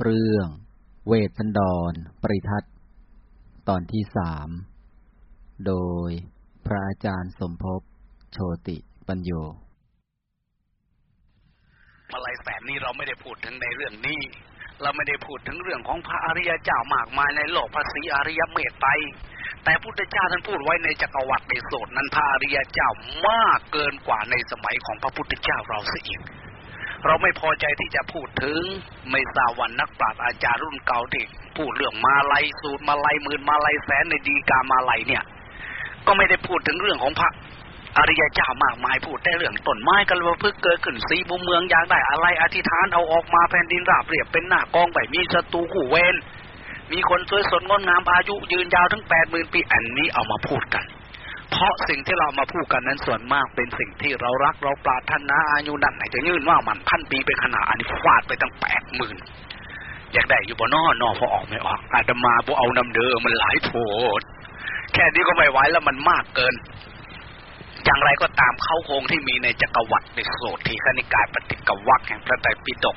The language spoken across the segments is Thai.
เรื่อง เวทสันดร ปริทัศตอนที่สาม โดยพระอาจารย์สมภพ โชติปัญโยมาลายแสนนี้เราไม่ได้พูดถึงในเรื่องนี้ เราไม่ได้พูดถึงเรื่องของพระอริยเจ้ามากมายในโลกพระศรีอริยเมตไตรแต่พุทธเจ้าท่านพูดไว้ในจักรวรรดิในโสดนั้นพระอริยเจ้ามากเกินกว่าในสมัยของพระพุทธเจ้าเราเสียอีก เราไม่พอใจที่จะพูดถึง ไม่ทราบวันนักปราชญ์อาจารย์รุ่นเก่าที่พูดเรื่องมาลัยสูตรมาลัยหมื่นมาลัยแสนในดีกามาลัยเนี่ย ก็ไม่ได้พูดถึงเรื่องของพระอริยเจ้ามากมายพูดได้เรื่องต้นไม้กันว่าเพิ่งเกิดขึ้นสีบุเมืองอยากได้อะไรอธิษฐานเอาออกมาแผ่นดินราบเรียบเป็นหน้ากองใบมีศัตรูขู่เวรมีคนสวยสดงดงามอายุยืนยาวถึงแปดหมื่นปีอันนี้เอามาพูดกัน เพราะสิ่งที่เรามาพูดกันนั้นส่วนมากเป็นสิ่งที่เรารักเราปรารถนาอายุนั่นไหนจะยืนว่ามันพันปีเป็นขนาดอันนี้ฟาดไปตั้งแปดหมื่นอยากได้อยู่บนนอนอพอออกไม่ออก อาจจะมาบ่เอานำเดิมมันหลายโผดแค่นี้ก็ไม่ไหวแล้วมันมากเกิน อย่างไรก็ตามเข้าโครงที่มีในจักรวรรดิในโสทีคณิกายปฏิกวักแห่งพระไตรปิฎก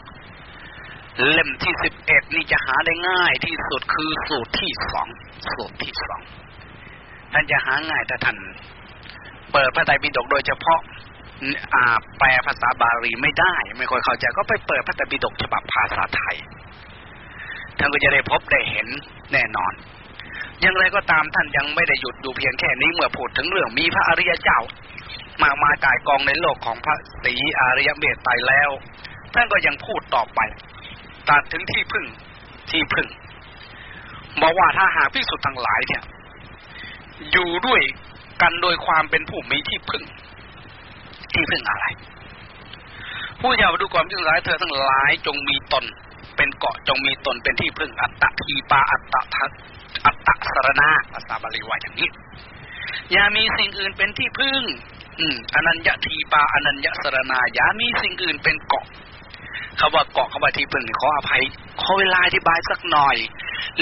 เล่มที่สิบเอ็ดนี่จะหาได้ง่ายที่สุดคือสูตรที่สองสูตรที่สอง ท่านจะหาง่ายแต่ท่านเปิดพระไตรปิฎกโดยเฉพาะอ่าแปลภาษาบาลีไม่ได้ ไม่ค่อยเข้าใจก็ไปเปิดพระไตรปิฎกฉบับภาษาไทย ท่านก็จะได้พบได้เห็นแน่นอน อย่างไรก็ตามท่านยังไม่ได้หยุดดูเพียงแค่นี้เมื่อพูดถึงเรื่องมีพระอริยเจ้ามากมายกายกองในโลกของพระศรีอริยเมตไตรแล้ว ท่านก็ยังพูดต่อไปตัดถึงที่พึ่งที่พึ่งบอกว่าถ้าหากพิสุทธ์ทั้งหลายเนี่ย อยู่ด้วยกันโดยความเป็นผู้มีที่พึ่ง ที่พึ่งอะไร ผู้ยาวดูก่อนทั้งหลายเธอทั้งหลายจงมีตน เป็นเกาะจงมีตนเป็นที่พึ่งอัตตะทีปาอัตตะทัอัตตะสรณาภาษาบาลีว่าอย่างนี้ อย่ามีสิ่งอื่นเป็นที่พึ่ง อืมอนัญญทีปาอนัญญสรณาอย่ามีสิ่งอื่นเป็นเกาะคำว่าเกาะคำว่าที่พึ่งขออภัยขอเวลาอธิบายสักหน่อย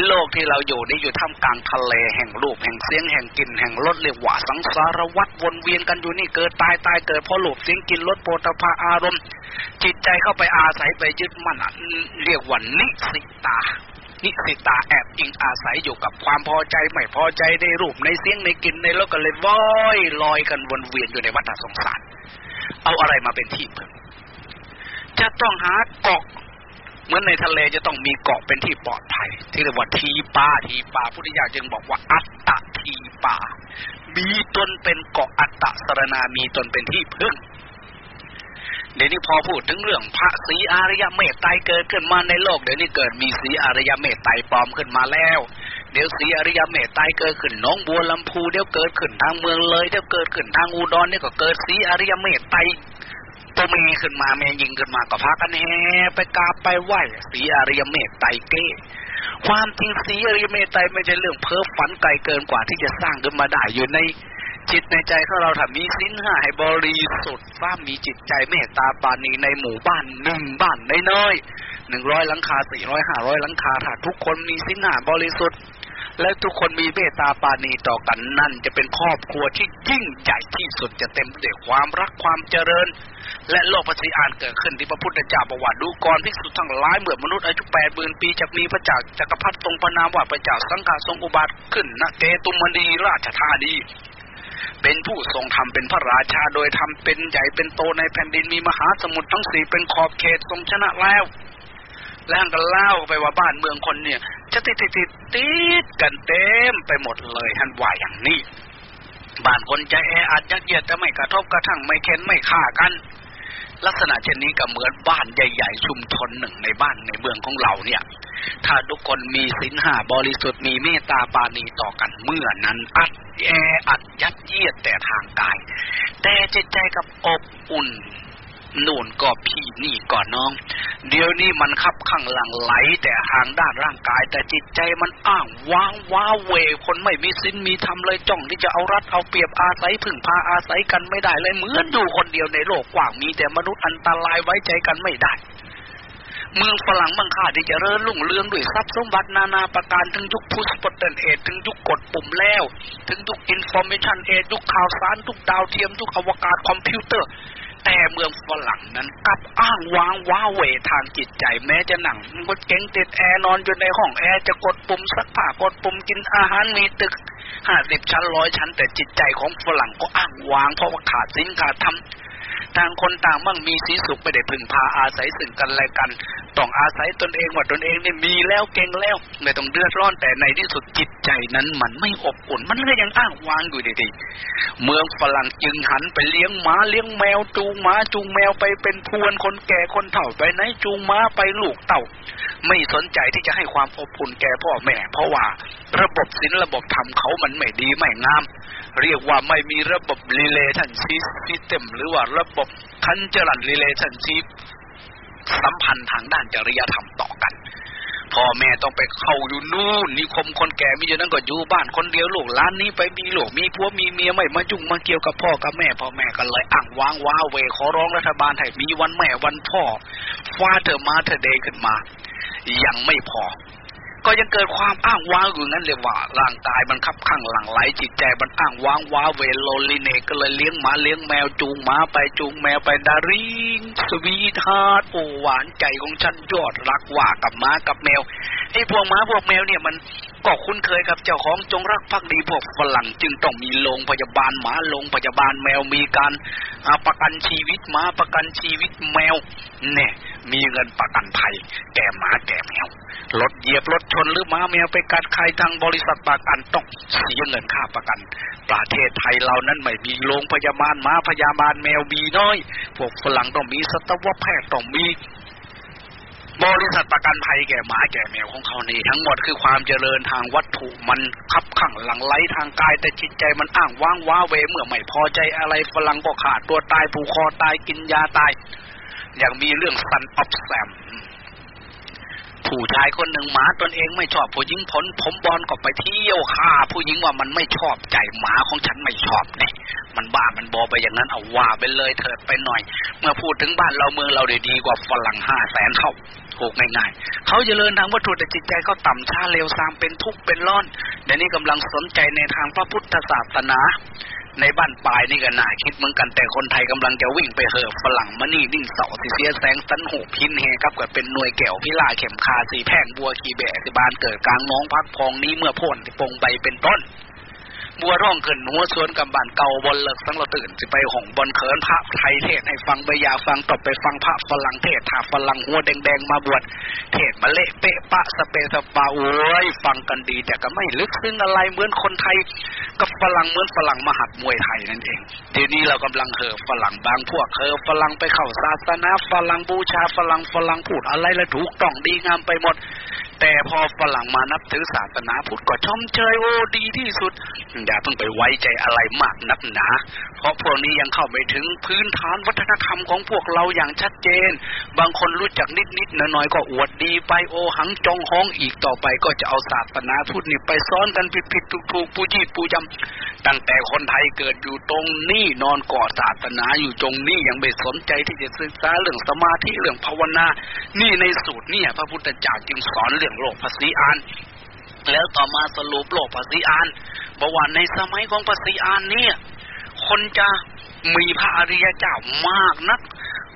โลกที่เราอยู่นี่อยู่ท่ามกลางทะเลแห่งรูปแห่งเสียงแห่งกลิ่นแห่งรสเรียกว่าสังสารวัฏวนเวียนกันอยู่นี่เกิดตายตายเกิดเพราะรูปเสียงกลิ่นรสโปตภาอารมณ์ จิตใจเข้าไปอาศัยไปยึดมั่นเรียกว่านิสิตานิสิตาแอบอิงอาศัยอยู่กับความพอใจไม่พอใจในรูปในเสียงในกลิ่นในรสก็เลยว้อยลอยกันวนเวียนอยู่ในวัฏสงสาร เอาอะไรมาเป็นที่พึ่งจะต้องหาเกาะ มือนในทะเลจะต้องมีเกาะเป็นที่ปลอดภัย ที่เรียกว่าทีปาทีปาพุทธิยาจึงบอกว่าอัตตะทีปามีตนเป็นเกาะอัตตะสรณามีตนเป็นที่พึ่งเดี๋ยวนี้พอพูดถึงเรื่องพระศรีอริยเมตไตรเกิดขึ้นมาในโลก เดี๋ยวนี้เกิดมีศรีอริยเมตไตรปลอมขึ้นมาแล้ว เดี๋ยวศรีอริยเมตไตรเกิดขึ้นน้องบัวลำพูเดี๋ยวเกิดขึ้นทางเมืองเลยเดี๋ยวเกิดขึ้นทางอุดรเนี่ยก็เกิดศรีอริยเมตไตร ตัวเมขึ้นมาแม่ยิงขึ้นมาก็พากันแห่ไปกราบไปไหว้สีอริยเมตไตรเก้ความจริงสีอริยเมตไตรไม่ใช่เรื่องเพ้อฝันไกลเกินกว่าที่จะสร้างขึ้นมาได้อยู่ในจิตในใจของเราถ้ามีสิ้นห้าให้บริสุทธิ์ว่ามีจิตใจเมตตาปานีในหมู่บ้านหนึ่งบ้านน้อยหนึ่งร้อยหลังคาสี่ร้อยห้าร้อยหลังคาถ้าทุกคนมีสิ้นห้าบริสุทธิ์ และทุกคนมีเมตตาปาณีต่อกันนั่น จะเป็นครอบครัวที่ยิ่งใหญ่ที่สุดจะเต็มด้วยความรักความเจริญ และโลกปฏิอานเกิดขึ้นที่พระพุทธเจ้าประวัติดูก่อนภิกษุทั้งหลายเหมื่อมนุษย์อายุแปดหมื่นปีจะมีพระเจ้าจักรพรรดิทรงพระนามว่าพระเจ้าสังฆาทรงอุบัติขึ้นณเกตุมณีราชธานีเป็นผู้ทรงธรรมเป็นพระราชาโดยทำเป็นใหญ่เป็นโตในแผ่นดินมีมหาสมุทรทั้งสี่เป็นขอบเขตทรงชนะแล้ว แล้วก็เล่าไปว่าบ้านเมืองคนเนี่ย จะติดติดติดติดกันเต็มไปหมดเลยฮันว่าอย่างนี้ บ้านคนใจแออัดยัดเยียดแต่ไม่กระทบกระทั่งไม่เค้นไม่ฆ่ากัน ลักษณะเช่นนี้ก็เหมือนบ้านใหญ่ ๆ ชุมชนหนึ่งในบ้านในเมืองของเราเนี่ย ถ้าทุกคนมีศีลห้าบริสุทธิ์มีเมตตาปาณีต่อกันเมื่อนั้นอัดแออัดยัดเยียดแต่ทางกาย แต่จิตใจกับอบอุ่น นู่นก็พี่นี่ก็น้อง เดี๋ยวนี้มันขับข้างหลังไหล แต่ทางด้านร่างกาย แต่จิตใจมันอ้างว้างว้าเหว่ คนไม่มีศีลมีธรรมเลยจ้องที่จะเอารัดเอาเปรียบอาศัยพึ่งพาอาศัยกันไม่ได้เลยเหมือนอยู่คนเดียวในโลกกว้างมีแต่มนุษย์อันตรายไว้ใจกันไม่ได้เมืองฝรั่งมังค่าที่จะเริ่มรุ่งเรืองด้วยทรัพย์สมบัตินานาประการถึงยุค push button age ถึงยุคกดปุ่มแล้ว ถึงยุค information age ยุคข่าวสารทุกดาวเทียมทุกอวกาศคอมพิวเตอร์ แต่เมืองฝรั่งนั้นกลับอ้างว้างว้าเหว่ทางจิตใจแม้จะหนังก็เก่งติดแอร์นอนอยู่ในห้องแอร์จะกดปุ่มสักผ้ากดปุ่มกินอาหารมีตึกห้าสิบชั้นร้อยชั้น แต่จิตใจของฝรั่งก็อ้างว้างเพราะว่าขาดสินขาดธรรม ต่างคนต่างมั่งมีสีสุขไม่ได้พึ่งพาอาศัยสิ่งกันและกัน ต้องอาศัยตนเองว่าตนเองเนี่ยมีแล้วเก่งแล้วไม่ต้องเดือดร้อนแต่ในที่สุดจิตใจนั้นมันไม่อบอุ่นมันก็ยังอ้างวางอยู่ดีๆเมืองฝรั่งจึงหันไปเลี้ยงหมาเลี้ยงแมวจูงหมาจูงแมวไปเป็นพวนคนแก่คนเฒ่าไปไหนจูงหมาไปลูกเต่า ไม่สนใจที่จะให้ความอบอุ่นแก่พ่อแม่ เพราะว่าระบบศีลระบบธรรมเขามันไม่ดีไม่งาม เรียกว่าไม่มีระบบ relationship system หรือว่าระบบคันจรัน relationship สัมพันธ์ทางด้านจริยธรรมต่อกันพ่อแม่ต้องไปเข้าอยู่นู่นนิคมคนแก่มีอยู่นั้นก็อยู่บ้านคนเดียวลูกร้านนี้ไปมีลูกมีผัวมีเมียไม่มาจุ่งมาเกี่ยวกับพ่อกับแม่พ่อแม่ก็เลยอ่างว้างว้าเวขอร้องรัฐบาลให้มีวันแม่วันพ่อฟาเธอมาเธอเดย์ขึ้นมา ยังไม่พอ ก็ยังเกิดความอ้างว้างอยู่นั้นเลยว่าร่างกายมันคับข้างหลังไหลจิตใจมันอ้างว้างว้าเวโลลิเนก็เลยเลี้ยงหมาเลี้ยงแมวจูงหมาไปจูงแมวไปดาริงสวีทาร์โอหวานใจของฉันยอดรักว่ากับหมากับแมวไอ้พวกหมาพวกแมวเนี่ยมันก็คุ้นเคยกับเจ้าของจงรักภักดีพวกฝรั่งจึงต้องมีโรงพยาบาลหมาโรงพยาบาลแมวมีการประกันชีวิตหมาประกันชีวิตแมวเนี่ย มีเงินประกันภัย แก่หมาแก่แมวรถเหยียบรถชนหรือหมาแมวไปกัดใครทางบริษัทประกันต้องเสียเงินค่าประกัน ประเทศไทยเรานั้นไม่มีโรงพยาบาลหมาพยาบาลแมวมีน้อย พวกฝรั่งต้องมีสัตวแพทย์ต้องมีบริษัทประกันภัยแก่หมาแก่แมวของเขานี่ทั้งหมดคือความเจริญทางวัตถุมันคับขังหลังไหลทางกายแต่จิตใจมันอ้างว้างว้าเวเมื่อไม่พอใจอะไรฝรั่งก็ขาดตัวตายผูกคอตายกินยาตาย อย่างมีเรื่องซันออฟแซมผู้ชายคนหนึ่งหมาตนเองไม่ชอบผู้หญิงผล ผมบอลก็ไปเที่ยวฆ่า ผู้หญิงว่ามันไม่ชอบใจหมาของฉันไม่ชอบเนี่ยมันบ้ามันบอไปอย่างนั้นเอาว่าไปเลยเถิดไปหน่อย เมื่อพูดถึงบ้านเราเมืองเราด้ดีกว่าฝรั่งห้าแสนเท่าถูกง่ายๆ เขาจเจริญทางวัตถุแต่จิตใจเขาต่ำช้าเร็วซามเป็นทุกข์เป็นร้อนเดี๋ยวนี้กำลังสนใจในทางพระพุทธศาสนา ในบ้านปลายนี่ก็น่าคิดเหมือนกันแต่คนไทยกำลังจะวิ่งไปเหอะฝรั่งมานี่นิ่งเสาสิเสียแสงสันหูพินเฮครับกับเป็นหน่วยแก้วพิลาเข็มคาสีแพ่งบัวขีแบะสิบานเกิดกลางน้องพักพองนี้เมื่อพ่นที่ปงใบเป็นต้น บัวร่องขึ้นหัวสวนกับบ้านเก่าบนเลิกสังเราตื่นสิไปหงบนเขินพระไทยเทศให้ฟังใบยาฟังตบไปฟังพระฝรั่งเทศถาฝรั่งหัวแดงๆมาบวชเทศมาเละเปะปะสเปสปาโอ้ยฟังกันดีแต่ก็ไม่ลึกซึ้งอะไรเหมือนคนไทยกับฝรั่งเหมือนฝรั่งมหัดมวยไทยนั่นเองเดี๋ยวนี้เรากำลังเหอฝรั่งบางพวกเหอฝรั่งไปเข้าศาสนาฝรั่งบูชาฝรั่งฝรั่งพูดอะไรล้วถูกต้องดีงามไปหมด แต่พอฝรั่งมานับถือศาสนาพุทธก็ชมเชยโอ้ดีที่สุดอย่าเพิ่งไปไว้ใจอะไรมากนักหนา เพราะพวกนี้ยังเข้าไม่ถึงพื้นฐานวัฒนธรรมของพวกเราอย่างชัดเจน บางคนรู้จักนิดนิดน้อยๆก็อวดดีไปโอหังจองห้องอีกต่อไปก็จะเอาศาสนาพุทธนี่ไปซ้อนกันผิดๆถูกๆปูจีปูจำตั้งแต่คนไทยเกิดอยู่ตรงนี้นอนก่อศาสนาอยู่ตรงนี้ยังไม่สนใจที่จะศึกษาเรื่องสมาธิเรื่องภาวนา นี่ในสูตรเนี่ยพระพุทธเจ้าจึงสอนเรื่องโลกภาษีอานแล้วต่อมาสรุปโลกภาษีอาน บอกว่าในสมัยของภาษีอานเนี่ย คนจะมีพระอริยเจ้ามากนัก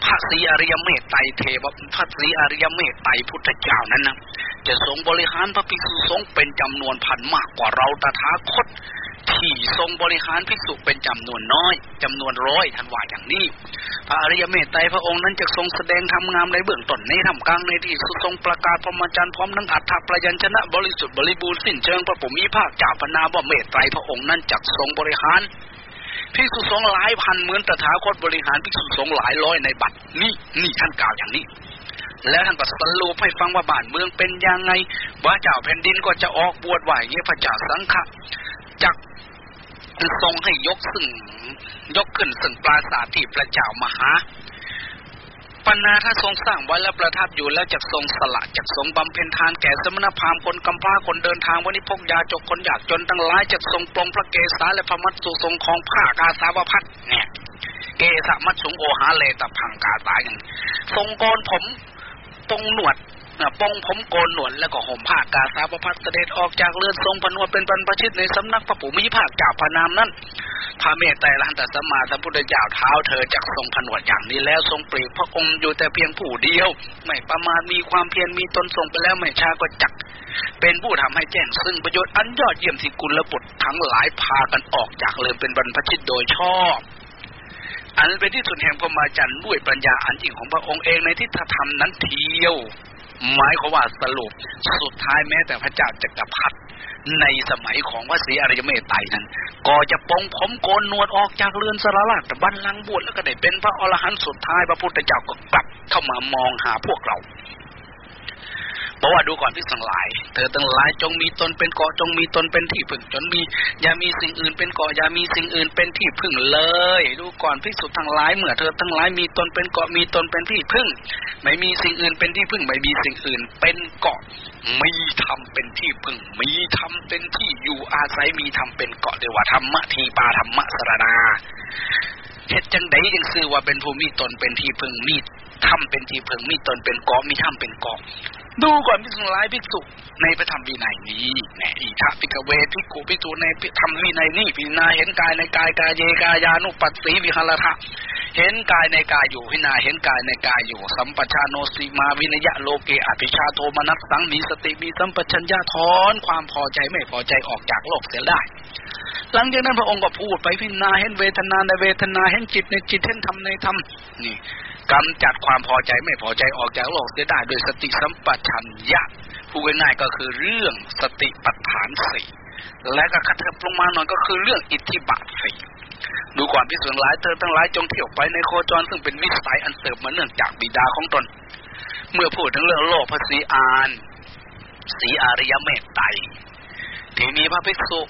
พระศรีอริยเมตไตรเทวพระศรีอริยเมตไตรพุทธเจ้านั้นนะจะทรงบริหารพระภิกษุสงฆ์เป็นจำนวนพันมากกว่าเราตถาคต ที่ทรงบริหารภิกษุเป็นจำนวนน้อยจำนวนร้อยท่านว่าอย่างนี้ พระอริยเมตไตรพระองค์นั้นจะทรงแสดงทำงามในเบื้องต้นในทำกลางในที่สุดทรงประกาศพรหมจรรย์พร้อมนั้งอัฏฐประยัญชนะบริสุทธิ์บริบูรณ์สิ้นเชิงพระผมมีภาคจ่าพนาว่าเมตไตรพระองค์นั้นจักทรงบริหารภิกษุสงฆ์หลายพันเหมือนตถาคตบริหารภิกษุสงฆ์หลายร้อยในบัดนี่นี่ท่านกล่าวอย่างนี้แล้วท่านก็สรุปให้ฟังว่าบ้านเมืองเป็นยังไง ว่าเจ้าแผ่นดินก็จะออกบวชไหวเงี้ยพระเจ้าสังฆะ จักทรงให้ยกซึ่งยกขึ้นซึ่งปราสาทที่พระเจ้ามหาปนาถ้าทรงสร้างไว้แล้วประทับอยู่แล้วจะทรงสละจะทรงบำเพ็ญทานแก่สมณพราหมณ์คนกำพร้าคนเดินทางวันนี้พกยาจกคนอยากจนตั้งหลายจะทรงปรงพระเกศาและพระมัตสุทรงของผ้ากาสาวพัดเนี่ยเกศมัตสุงโอหาเลตพังกาตาอย่างทรงโกนผมตรงหนวด ปองผมโกนหนวดแล้วก็ห่มผ้ากาสาประพัดเสด็จออกจากเรือนทรงพนวดเป็นบรรพชิตในสำนักพระปู่มิภาคจากพระนามนั้นพระเมตไตรลันตสัมมาสัมพุทธเจ้าเท้าเธอจากทรงผนวดอย่างนี้แล้วทรงปรียบพระองค์อยู่แต่เพียงผู้เดียว ไม่ประมาทมีความเพียรมีตนทรงไปแล้วไม่ช้าก็จัก เป็นผู้ทำให้แจ้งซึ่งประโยชน์อันยอดเยี่ยมที่กุลบุตรทั้งหลายพากันออกจากเรือนเป็นบรรพชิตโดยชอบอันเป็นที่สุดแห่งพรหมาจันทร์ด้วยปัญญาอันยิ่งของพระองค์เองในทิฏฐธรรมนั้นเทียว หมายความว่าสรุปสุดท้ายแม้แต่พระเจ้าจักรพรรดิในสมัยของพระศรีอริยเมตไตรนั้น ก็จะปองผมโกนนวดออกจากเรือนสารลักบันลังบวชแล้วก็ได้เป็นพระอรหันต์สุดท้ายพระพุทธเจ้าก็กลับเข้ามามองหาพวกเรา บอกว่าดูก่อนพิสังหลาย เธอทั้งหลายจงมีตนเป็นเกาะจงมีตนเป็นที่พึ่งจนมีอย่ามีสิ่งอื่นเป็นเกาะอย่ามีสิ่งอื่นเป็นที่พึ่งเลย ดูก่อนพิสุทธ์ทั้งหลายเมื่อเธอทั้งหลายมีตนเป็นเกาะมีตนเป็นที่พึ่ง ไม่มีสิ่งอื่นเป็นที่พึ่ง ไม่มีสิ่งอื่นเป็นเกาะมีธรรมเป็นที่พึ่ง มีธรรมเป็นที่อยู่อาศัยมีธรรมเป็นเกาะเดียว่าธรรมะทีปาธรรมะสรณาเหตุจังใดยังซื่อว่าเป็นผู้มีตนเป็นที่พึ่งมีธรรมเป็นที่พึ่งมีตนเป็นเกาะมีธรรมเป็นเกาะ ดูก่อนพิสุร้ายพิสุในพระธรรมวินัยนี้แน่อิธะ ภิกขะเว ภิกขุ ภิกษุในธรรมวินัยนี้พิจาเห็นกายในกายกาเยกายานุปัสสีวิหะระติ เห็นกายในกายอยู่พิจาเห็นกายในกายอยู่ สัมปชาโนสติมาวิเนยยะโลเกอภิชฌาโทมนัสสังมีสติมีสัมปชัญญะถอนความพอใจไม่พอใจออกจากโลกเสียได้ หลังจากนั้นพระองค์ก็พูดไปพิจารณาเห็นเวทนาในเวทนาเห็นจิตในจิตเห็นธรรมในธรรมนี่ กำจัดความพอใจไม่พอใจออกจากโลกเสียได้โดยสติสัมปชัญญะพูดง่ายๆก็คือเรื่องสติปัฏฐานสี่และก็คัดเทิบลงมาหน่อยก็คือเรื่องอิทธิบาทสี่ดูก่อนพิสูจน์หลายเธอทั้งหลายจงเที่ยวไปในโคจรซึ่งเป็นวิสัยอันเสริมมาเนื่องจากบิดาของตน เมื่อพูดถึงเรื่องโลกพระศรีอานสีอาริยเมตไตรที่มีพระภิกษุ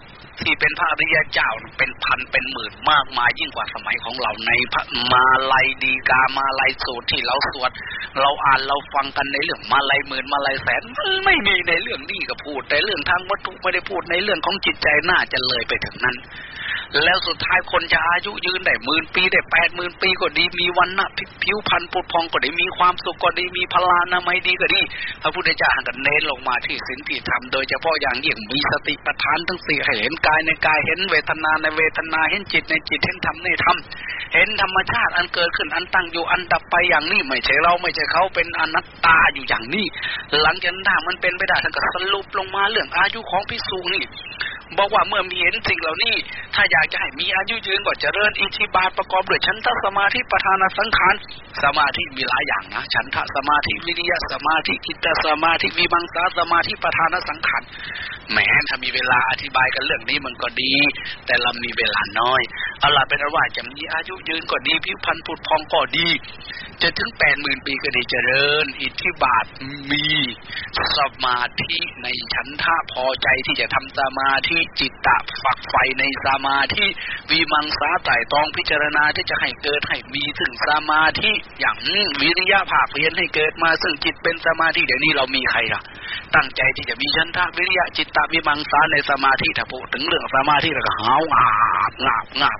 ที่เป็นพระอริยเจ้าเป็นพันเป็นหมื่นมากมายยิ่งกว่าสมัยของเราในพระมาลัยดีกามาลัยสูตรที่เราสวด เราอ่านเราฟังกันในเรื่องมาลัยหมื่นมาลัยแสนไม่มีในเรื่องนี้ก็พูดแต่เรื่องทางวัตถุไม่ได้พูดในเรื่องของจิตใจน่าจะเลยไปถึงนั้น แล้วสุดท้ายคนจะอายุยืนได้หมื่นปีได้แปดหมื่นปีก็ดีมีวันนะผิวพันธุ์ปุดพองก็ดีมีความสุขก็ดีมีพลานามัยดีก็ดีพระพุทธเจ้ากันเน้นลงมาที่ศีลที่ธรรมโดยเฉพาะอย่างยิ่งมีสติปัฏฐานทั้งสี่เห็นกายในกายเห็นเวทนาในเวทนาเห็นจิตในจิตเห็นธรรมในธรรมเห็นธรรมชาติอันเกิดขึ้นอันตั้งอยู่อันดับไปอย่างนี้ไม่ใช่เราไม่ใช่เขาเป็นอนัตตาอยู่อย่างนี้ หลังจากนั้นมันเป็นไปได้ท่านก็สรุปลงมาเรื่องอายุของพิสูจนี่ บอกว่าเมื่อมีเห็นสิ่งเหล่านี้ ถ้าอยากจะให้มีอายุยืนก็จเจริญอิทธิบาทประกอบด้วยฉันทสมาธิประธานสังขารสมาธิมีหลายอย่างนะฉันทสมาธิวิริยะสมาธิกิตตสมาธิวิบังสาสมาธิประธานสังขารแม้ถ้ามีเวลาอธิบายกันเรื่องนี้มันก็ดี แต่เรามีเวลาน้อยเอาล่ะเป็นว่าจะมีอายุยืนก็ดีผิวพรรณผุดพองก็ดี จะถึงแปดหมื่นปีก็ไดีเจริญ อิทธิบาทมีสมาธิในฉันท่าพอใจที่จะทำสมาธิจิตตะฝักไฟในสมาธิวิมังสาไต่ตองพิจารณาที่จะให้เกิดให้มีซึ่งสมาธิอย่างวิริยะภาคเพียนให้เกิดมาซึ่งจิตเป็นสมาธิเดี๋ยวนี้เรามีใครล่ะ ตั้งใจที่จะมีฉันทะวิริยะจิตตะวิมังสาในสมาธิถ้าพูดถึงเรื่องสมาธิแล้วก็หาวงาบงาบงาบ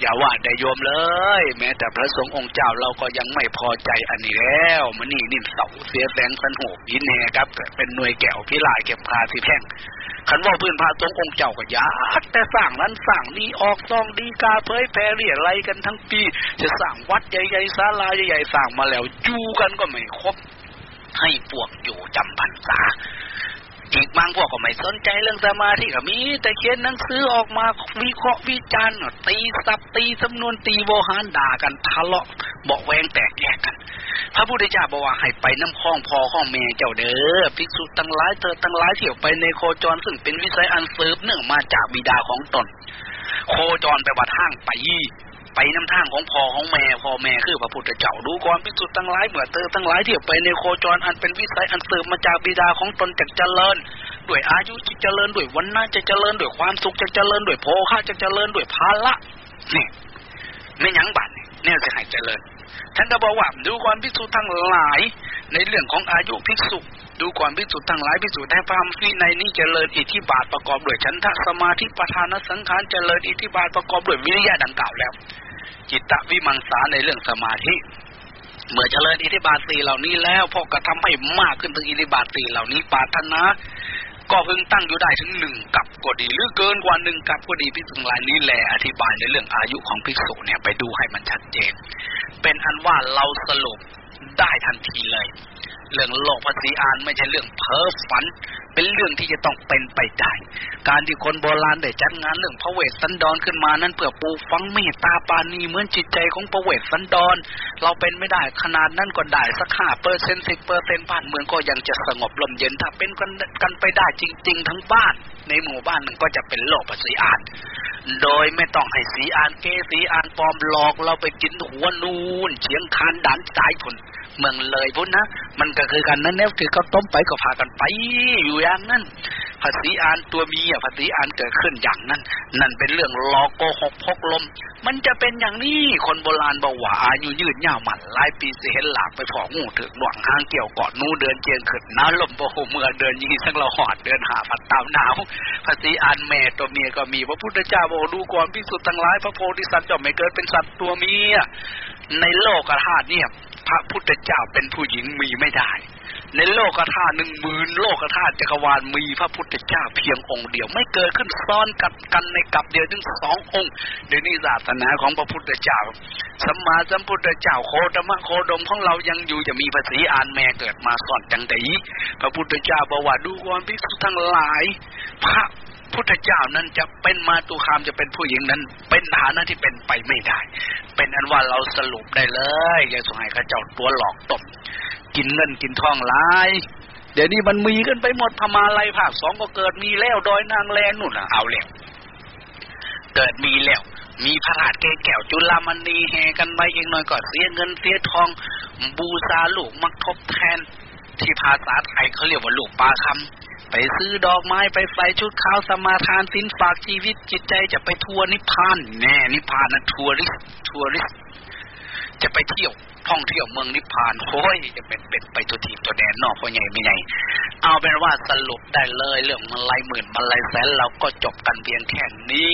อย่าว่าได้โยมเลย แม้แต่พระสงฆ์องค์เจ้าเราก็ยังไม่พอใจอันนี้แล้วมันนี่นิ่เสาเสียแสงสันหกยินแน่ครับเป็นหน่วยแก้วพิลายเก็บคาสิแพ่งขันว่าพื้นพระสงองค์เจ้าก็ยากแต่สร้างนั้นสร้างนี้ออกซองดีกาเผยแผ่เรียอะไรกันทั้งปี จะสร้างวัดใหญ่ๆศาลาใหญ่ๆสร้างมาแล้วจูกันก็ไม่ครบให้พวกอยู่จำพรรษา อีกบางพวกก็ไม่สนใจเรื่องสมาธิก็มี แต่เขียนหนังสือออกมาวิเคราะห์วิจารณ์ตีสับตีสำนวนตีโวหารด่ากันทะเลาะบอกแวงแตกแยกกัน พระพุทธเจ้าบอกว่าให้ไปน้ำคลองพอข้องเมยเจ้าเด้อภิกษุตั้งหลายเธอตั้งหลายเที่ยวไปในโคจรซึ่งเป็นวิสัยอันเสริมเนื่องมาจากบิดาของตน โคจรไปวัดห้างไป ไปน้ำทางของพ่อของแม่พ่อแม่คือพระพุทธเจ้าดูก่อนพิสุทธ์ตั้งหลายเมื่อเธอตั้งหลายเที่ยวไปในโคจรอันเป็นวิสัยอันเสริมมาจากบิดาของตนจะเจริญด้วยอายุจะเจริญด้วยวันน่าจะเจริญด้วยความสุขจะเจริญด้วยโภคะจะเจริญด้วยภาละนี่ไม่ยั้งบัตรเนี่ยจะให้เจริญท่านก็บอกว่าดูก่อนพิสุทธ์ทั้งหลาย ในเรื่องของอายุพิสุ ดูก่อนพิสุทธ์ทั้งหลายพิสุทธ์ได้พามฟีในนี้เจริญอิทธิบาทประกอบด้วยฉันทะสมาธิประธานสังขารเจริญอิทธิบาทประกอบด้วยวิริยะดังกล่าวแล้ว จิตตวิมังสาในเรื่องสมาธิ เมื่อเจริญอิทธิบาทสี่เหล่านี้แล้วพอกระทำให้มากขึ้นถึงอิทธิบาทสี่เหล่านี้ปาถนาก็พึงตั้งอยู่ได้ถึงหนึ่งกับก็ดี หรือเกินกว่าหนึ่งกับก็ดีพิสุลายนี้แหละอธิบายในเรื่องอายุของภิกษุเนี่ยไปดูให้มันชัดเจน เป็นอันว่าเราสรุปได้ทันทีเลย เรื่องโลกภาษีอานไม่ใช่เรื่องเพ้อฝัน เป็นเรื่องที่จะต้องเป็นไปได้ การที่คนโบราณได้จัดงานเรื่องพระเวสสันดรขึ้นมานั้นเพื่อปูฟังเมตตาปานีเหมือนจิตใจของพระเวสสันดร เราเป็นไม่ได้ขนาดนั้นก็ได้สักห้าเปอร์เซ็นต์สิบเปอร์เซ็นต์บ้านเมืองก็ยังจะสงบลมเย็นถ้าเป็นกันกันไปได้จริง ๆ ทั้งบ้าน ในหมู่บ้านหนึ่งก็จะเป็นโลกภาษีอานโดยไม่ต้องให้สีอานเกสีอานปลอมหลอกเราไปกินหัวนูนเฉียงคานดันสายคน เมืองเลยพุ่นนะ มันก็คือกันนั่นแนวคือเขาต้มไปก็พากันไป อยู่อย่างนั้นภาษีอานตัวมีอะภาษีอานเกิดขึ้นอย่างนั้น นั่นเป็นเรื่องลอกโกหกพกลม มันจะเป็นอย่างนี้คนโบราณบอกว่าอายุยืดยาวมันหลายปีสิเห็นหลากไปพองูถึกหลวงห้างเกี่ยวเกาะนู้เดินเจียงขึ้นน้ำลมโบเมื่อเดินยีสังเราหอดเดินหาผัดตามหนาวภาษีอานแม่ตัวเมียก็มีพระพุทธเจ้าบอกดูก่อนพิสุทธ์ทั้งหลายพระโพธิสัตว์จะไม่เกิดเป็นสัตว์ตัวเมียในโลกธาตุเนี่ย พระพุทธเจ้าเป็นผู้หญิงมีไม่ได้ ในโลกธาตุหนึ่งหมื่นโลกธาตุจักรวาลมีพระพุทธเจ้าเพียงองค์เดียว ไม่เกิดขึ้นซ้อนกับกันในกับเดียวถึงสององค์เดี๋ยวนี้ศาสนาของพระพุทธเจ้าสัมมาสัมพุทธเจ้าโคตมะโคดมของเรายังอยู่จะมีภาษีอานแม่เกิดมาซ้อนจังไดพระพุทธเจ้าบอกว่าดูความพิสุทั้งหลาย พระ พุทธเจ้านั้นจะเป็นมาตุคามจะเป็นผู้หญิงนั้น เป็นฐานะที่เป็นไปไม่ได้ เป็นอันว่าเราสรุปได้เลยอย่าสงให้ข้าเจ้าตัวหลอกตบกินเงินกินทองหลาย เดี๋ยวนี้มันมีกันไปหมดพมาลัยภาคสองก็เกิดมีแล้วดอยนางแลนุ่นอะเอาแล้วเกิดมีแล้วมีพระราชแก้วจุลามณีแห่กันไปเองหน่อยก็เสียเงินเสียทอง บูชาลูกมักทบแทน ที่ภาษาไทยเขาเรียกว่าลูกปลาคำ ไปซื้อดอกไม้ไปใส่ชุดขาวสมาทานสินฝากชีวิตจิตใจจะไปทัวร์นิพพาน แน่นิพพานนะทัวริสทัวริส จะไปเที่ยวท่องเที่ยวเมืองนิพพานโอ้ยจะเป็นเป็นไปตัวทีตัวแดนนอกพ่อใหญ่ไม่ใหญ่เอาเป็นว่าสรุปได้เลย เรื่องมาลายหมื่นมาลายแสนเราก็จบกันเพียงแค่นี้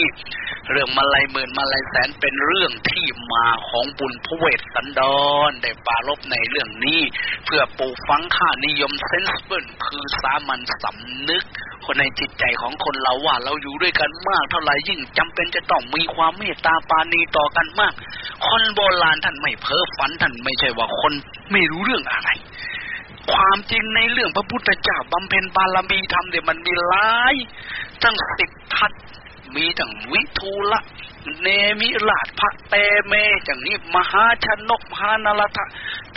เรื่องมาลายหมื่นมาลายแสนเป็นเรื่องที่มาของบุญพระเวสสันดรได้ปารบในเรื่องนี้ เพื่อปลูกฝังค่านิยมเซนส์เบิลคือสามัญสำนึก คนในจิตใจของคนเราว่าเราอยู่ด้วยกันมาก เท่าไหร่ยิ่งจำเป็นจะต้องมีความเมตตาปาณีต่อกันมาก คนโบราณท่านไม่เพ้อฝันท่านไม่ใช่ว่าคนไม่รู้เรื่องอะไร ความจริงในเรื่องพระพุทธเจ้าบำเพ็ญบารมีธรรมเนี่ยมันมีหลายตั้งสิบทัศมีตั้งวิทูละ เนมิราชพระเตเมอย่างนี้มหาชนกมหานรทะ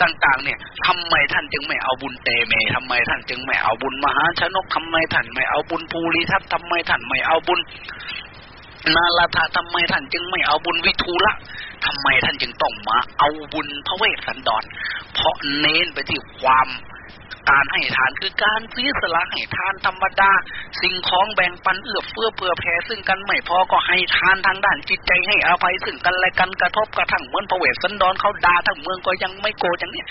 ต่าง ๆ เนี่ยทำไมท่านจึงไม่เอาบุญเตเมทำไมท่านจึงไม่เอาบุญมหาชนกทำไมท่านไม่เอาบุญภูริทัตทำไมท่านไม่เอาบุญนาลทะทำไมท่านจึงไม่เอาบุญวิทูละทำไมท่านจึงต้องมาเอาบุญพระเวสสันดร เพราะเน้นไปที่ความ การให้ทานคือการเสียสละให้ทานธรรมดา สิ่งของแบ่งปันเอื้อเฟื้อเผื่อแผ่ซึ่งกันไม่พอก็ให้ทานทางด้านจิตใจให้อภัยซึ่งกันและกันกระทบกระทั่งเหมือนพระเวสสันดรเขาด่าทั้งเมืองก็ยังไม่โกรธอย่างนี้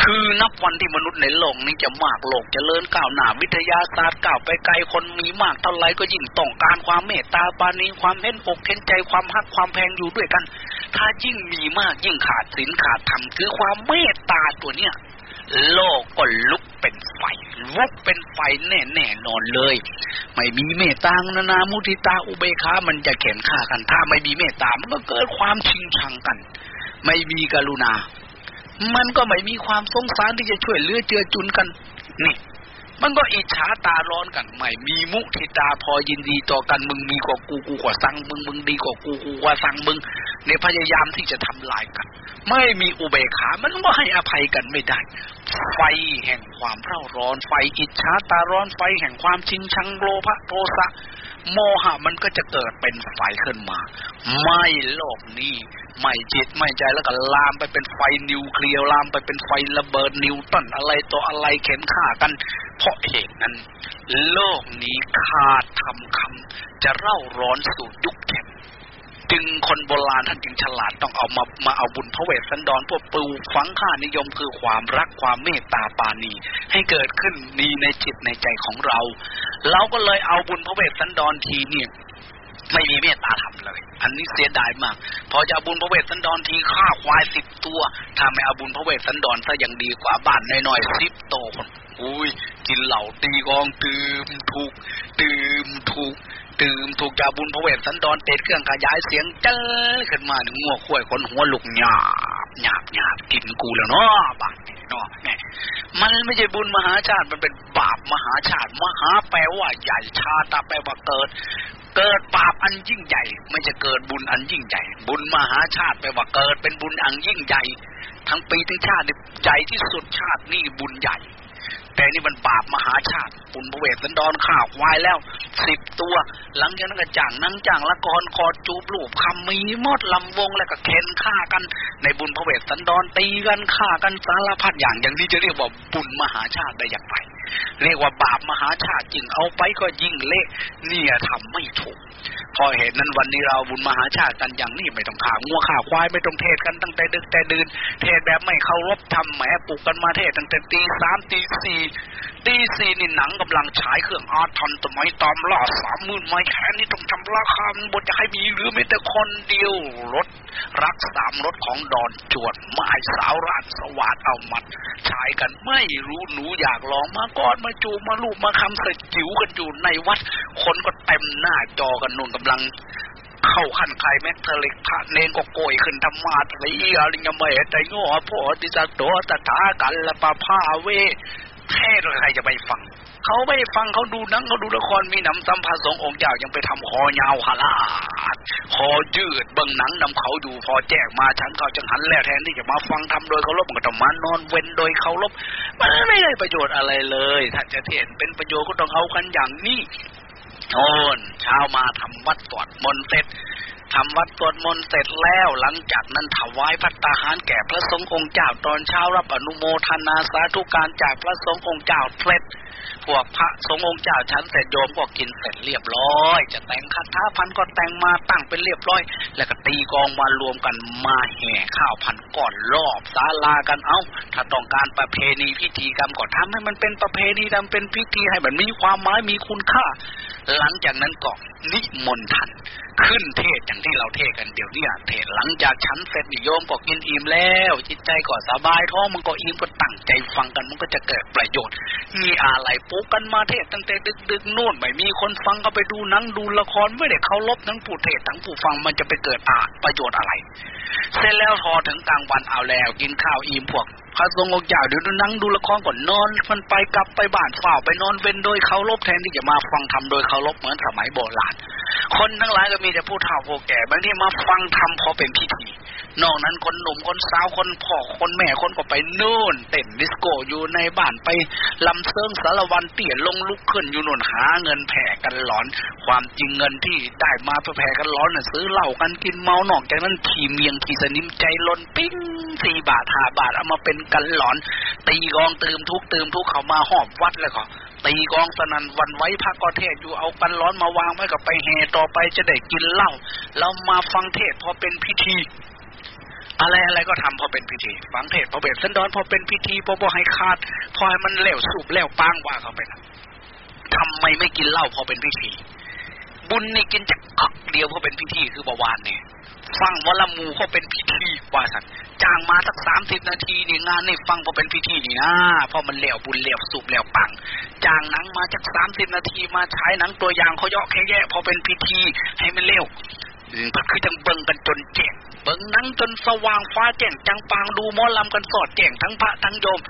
คือนับวันที่มนุษย์ในโลกนี้จะมากโลกจเจริญก้าวหน้าวิทยาศาสตร์ก้าวไปไกลคนมีมากเท่าไรก็ยิ่งต้องการความเมตตาปานีความเห็นอกเห็นใจความฮักความแพงอยู่ด้วยกัน ถ้ายิ่งมีมากยิ่งขาดศีลขาดธรรมคือความเมตตาตัวเนี้ย โลกก็ลุกเป็นไฟลุกเป็นไฟแน่แน่นอนเลย ไม่มีเมตตานานามุทิตาอุเบกขามันจะเข็นฆ่ากัน ถ้าไม่มีเมตตามันก็เกิดความชิงชังกัน ไม่มีกรุณา มันก็ไม่มีความสงสารที่จะช่วยเหลือเจือจุนกันนี่มันก็อิจฉาตาร้อนกันไม่ มีมุทิตาพอยินดีต่อกันมึงมีกว่ากูกูกว่าสั่งมึงมึงดีกว่ากูกูกว่าสั่งมึง เนี่ยพยายามที่จะทำลายกัน ไม่มีอุเบกขา มันก็ให้อภัยกันไม่ได้ ไฟแห่งความเร่าร้อน ไฟอิจฉาตาร้อน ไฟแห่งความชิงชังโลภะโทสะ โมหะมันก็จะเกิดเป็นไฟขึ้นมา ไม่โลกนี้ ไม่จิตไม่ใจแล้วก็ลามไปเป็นไฟนิวเคลียร์ลามไปเป็นไฟระเบิดนิวตันอะไรตัวอะไรเข็นฆ่ากัน เพราะเหตุนั้น โลกนี้ขาดทำคำจะเร่าร้อนสู่ยุคแข็ง จึงคนโบราณท่านจึงฉลาดต้องเอามามาเอาบุญพระเวสสันดรพวกปูฝังค่านิยมคือความรักความเมตตาปานีให้เกิดขึ้นมีในจิตในใจของเรา เราก็เลยเอาบุญพระเวสสันดรทีเนี่ยไม่มีเมตตาธรรมเลย อันนี้เสียดายมาก พอจะเอาบุญพระเวสสันดรทีฆ่าควายสิบตัวถ้าไม่เอาบุญพระเวสสันดรซะยังดีกว่าบ้านน้อยๆสิบโตคนอุ้ยกินเหล่าตีกองตืมถูกตืมถูก ตืมถูกยาบุญพระเวสสันดรเตดเครื่องขยายเสียงเจ้อขึ้นมาหนึ่งงัวข่วยคนหัวลุกหยาบหยาบหยาบกินกูแล้วเนาะบานเนาะแม่มันไม่ใช่บุญมหาชาติมันเป็นบาปมหาชาติ มหาแปลว่าใหญ่ชาตาแปลว่าเกิด เกิดบาปอันยิ่งใหญ่ ไม่จะเกิดบุญอันยิ่งใหญ่ บุญมหาชาติแปลว่าเกิดเป็นบุญอันยิ่งใหญ่ ทั้งปีทั้งชาติใหญ่ที่สุดชาตินี่บุญใหญ่ แต่นี่มันบาปมหาชาติ ปุณพระเวศสันดอนข่าวควายแล้วสิบตัว หลังจากนั้นก็จ่างนั่งจ่างละกรคอจูบลูบคำมีมดลำวงแล้วก็เค้นฆ่ากัน ในบุญพระเวศสันดอนตีกันฆ่ากันสารพัดอย่างอย่างนี้จะเรียกว่าบุญมหาชาติได้อย่างไร เรียกว่าบาปมหาชาติจึงเอาไปก็ยิ่งเละเนี่ยทำไม่ถูกพอเหตุนั้นวันนี้เราบุญมหาชาติกันอย่างนี้ไม่ต้องข่างัวข่าควายไม่ต้องเทศกันตั้งแต่ดึกแต่ดื่นเทศแบบไม่เคารพทำแหมปลุกกันมาเทศตั้งแต่ตีสามตีสี่ตีสี่นี่หนังกำลังฉายเครื่องอาร์ทันตไมตามล่าสามหมื่นไม้แค่นี้ต้องชำระคำบทจะให้มีหรือไม่แต่คนเดียวรถรักสามรถของดอนจวดไม้สาวราชสวัสดเอามัดฉายกันไม่รู้หนูอยากลองมากกอดมาจูมาลูกมาคำใส่จิ๋วกันอยู่ในวัด คนก็เต็มหน้าจอกันนุ่นกำลัง เข้าขั้นใครแม็กเทลิกพระเนนก็โกยขึ้นธรรมาสีอะไรเงี้ยไม่ใจโง่พอติจัตัวตถากันละปะพาเว เทศใครจะไปฟัง เขาไม่ฟังเขาดูนังเขาดูละครมีหนำซ้ำพระสงฆ์องค์เจ้ายังไปทำคอยาวขลาดคอยืดเบิ่งหนังนำเขาอยู่พอแจ้งมาฉันเขาจังหันแล้วแทนที่จะมาฟังทำโดยเคารพมันก็ต้องมานอนเว้นโดยเคารพมันไม่ได้ประโยชน์อะไรเลยถ้าจะเทศเป็นประโยชน์ก็ต้องเอากันอย่างนี้โอนเช้ามาทำวัดสวดมนต์เสร็จ ทำวัดสวดมนต์เสร็จแล้วหลังจากนั้นถวายพัตตาหารแก่พระสงฆ์องค์เจ้าตอนเช้ารับอนุโมทนาสาธุการจากพระสงฆ์องค์เจ้าเสร็จพวกพระสงฆ์องค์เจ้าชั้นเสร็จโยมก็กินเสร็จเรียบร้อย จะแต่งคาถาพันก็แต่งมาตั้งเป็นเรียบร้อย แล้วก็ตีกองมารวมกันมาแห่ข้าวพันก่อนรอบศาลากันเอา้า ถ้าต้องการประเพณีพิธีกรรมก็ทำให้มันเป็นประเพณีทำเป็นพิธีให้มันมีความหมายมีคุณค่า หลังจากนั้นก็นิมนต์ท่านขึ้นเทศอย่างที่เราเทศกันเดี๋ยวนี้เทศหลังจากฉันเสร็จนิยมก็กินอิ่มแล้ว จิตใจก็สบายท้องมันก็อิ่มก็ตั้งใจฟังกันมันก็จะเกิดประโยชน์ มีอะไรปุ๊กันมาเทศตั้งแต่ดึกดึกนู่นไม่มีคนฟังก็ไปดูหนังดูละครไม่ได้เคารพทั้งผู้เทศทั้งผู้ฟังมันจะไปเกิดอาประโยชน์อะไร เสร็จแล้วพอถึงกลางวันเอาแล้ว กินข้าวอิ่มพวก พระทรงองค์เจ้าเดี๋ยวนั่งดูละครก่อนนอน มันไปกลับไปบ้านเฝ้าไปนอนเว้นโดยเขาลบแทนที่จะมาฟังธรรมโดยเขาลบเหมือนสมัยโบราณ คนทั้งหลายก็มีแต่ผู้เฒ่าผู้แก่บางทีมาฟังธรรมพอเป็นพิธี นอกนั้นคนหนุ่มคนสาวคนพ่อคนแม่คนก็ไปนู่น เต้นดิสโก้อยู่ในบ้านไปลำเซิงสารวันเตี่ยลงลุกขึ้นอยู่นู่นหาเงินแผ่กันหลอน ความจริงเงินที่ได้มาเพื่อแผ่กันหลอนน่ะซื้อเหล้ากันกินเมาหนอกจากนั้นขี่เมียงขี่สนิมใจลนปิ้งสี่บาทห้าบาทเอามาเป็นกันหลอน ตีกองตืมทุกตืมทุกเขามาหอบวัดเลยก็ ตีกองสนันวันไว้พระก็เทศอยู่เอากันร้อนมาวางไว้กับไปแห่ต่อไปจะได้กินเหล้าเรามาฟังเทศพอเป็นพิธี อะไรอะไรก็ทำพอเป็นพิธี ฟังเทศพอเบ็ดสันดอนพอเป็นพิธีพอบ่ให้ขาด พอให้มันเล้วสูบเล้วปางว่าเขาไปนะทำไมไม่กินเหล้าพอเป็นพิธี บุญนี่กินจากคักเดียวพอเป็นพิธีคือบาวานเนี่ย ฟังวลมูเขาเป็นพิธีว่าสันจ้างมาสักสามสิบนาทีนี่งานนี่ฟังพอเป็นพิธีนี่นะพอมันเหลวบุญเหลวสุบเหลวปังจ้างหนังมาจากสามสิบนาทีมาใช้หนังตัวอย่างเขาเยาะแค่แย่พอเป็นพิธีให้มันเร็วคือจังเบิ่งกันจนแจ้งเบิ่งนั่งจนสว่างฟ้าแจ้งจังปางดูมอลำกันสอดแจ้งทั้งพระทั้งโยม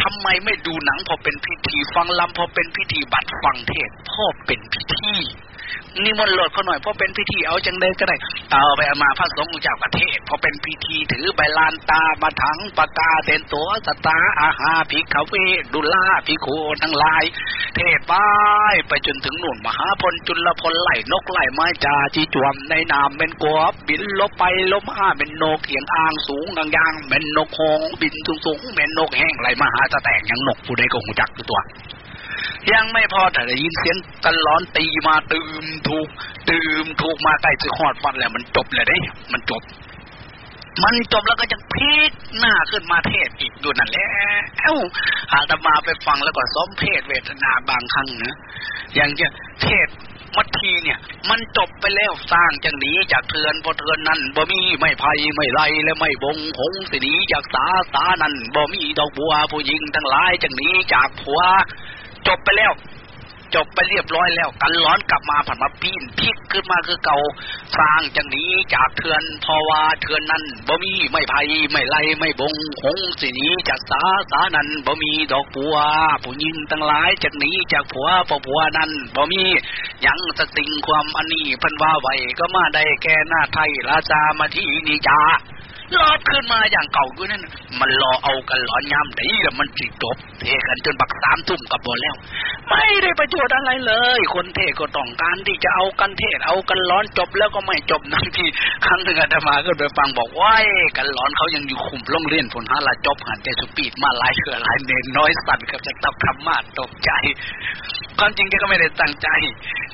ทำไมไม่ดูหนังพอเป็นพิธี ฟังลำพอเป็นพิธีบัตรฟังเทศพ่อเป็นพิธี นิมนต์โหลดเขาหน่อยเพราะเป็นพิธีเอาจังเลยก็ได้เอาไปเอามาพระสงฆ์จากประเทศพอเป็นพิธีถือใบลานตามาถังปากกาเต็นตัวสตาอาหาพิกาเวดุลาพิโคทั้งลาย เทศไปไปจนถึงหนุนมหาพลจุลพลไหลนกไหลไม้จาจีจวมในนามเป็นกบบินลบไปลบมาเป็นนกเขียงอ่างสูงดังยางเป็นนกหงบินสูงสูงเป็นนกแห้งไหลมหาตะแตกยังนกผู้ใดก็หูจักตัว ยังไม่พอแต่ได้ยินเสียงกันร้อนตีมาตืมถูก ตืมถูกมาใกล้จะหอดฟันแล้วมันจบเลยเด้ มันจบ มันจบแล้วก็จะพีกหน้าขึ้นมาเทศอีกดูนั่นแหละเอ้าอาตมาไปฟังแล้วก็ซ้อมเพศเวทนาบางครั้งนะอย่างจะเทศมัททีเนี่ย มันจบไปแล้วสร้างจังหนีจากเทือนพอเทือนนั้นบ่มีไม่ไผ่ไม่ไรและไม่บงหงสิหนีจากสาสานั้นบ่มีดอกบัวผู้หญิงทั้งหลายจังหนีจากผัว จบไปแล้ว จบไปเรียบร้อยแล้ว กันร้อนกลับมาผันมาปีนพิกขึ้นมาคือเก่าสร้างจังนี้จากเทือนพอว่าเทือนนั้นบ่มีไม่ไผ่ไม่ไล่ไม่บงหงสินี้จากสาสานั้นบ่มีดอกบัวผู้ยิงตั้งหลายจากนี้จากผัวพอผัวนั้นบ่มียังสติงความอันนี้พันว่าไหวก็มาได้แก่หน้าไทยราชามาที่นี่จ้า รอบขึ้นมาอย่างเก่าด้วยนั่นมันรอเอากันหลอนยำไหนแล้วมันจิจบเทกันจนบักสามทุ่มกับบอแล้ว ไม่ได้ประโยชน์อะไรเลย คนเทศก็ต้องการที่จะเอากันเทศเอากันร้อนจบแล้วก็ไม่จบนั่นที่ครั้งหนึ่งอาตมาก็ไปฟังบอกว่ากันร้อนเขายังอยู่คุมล่องเรียนผลหาละจบหันใจสุปีดมาหลายเขื่อหลายเนนน้อยสั่นกับจะตับธรรมะตกใจความจริงแกก็ไม่ได้ตั้งใจ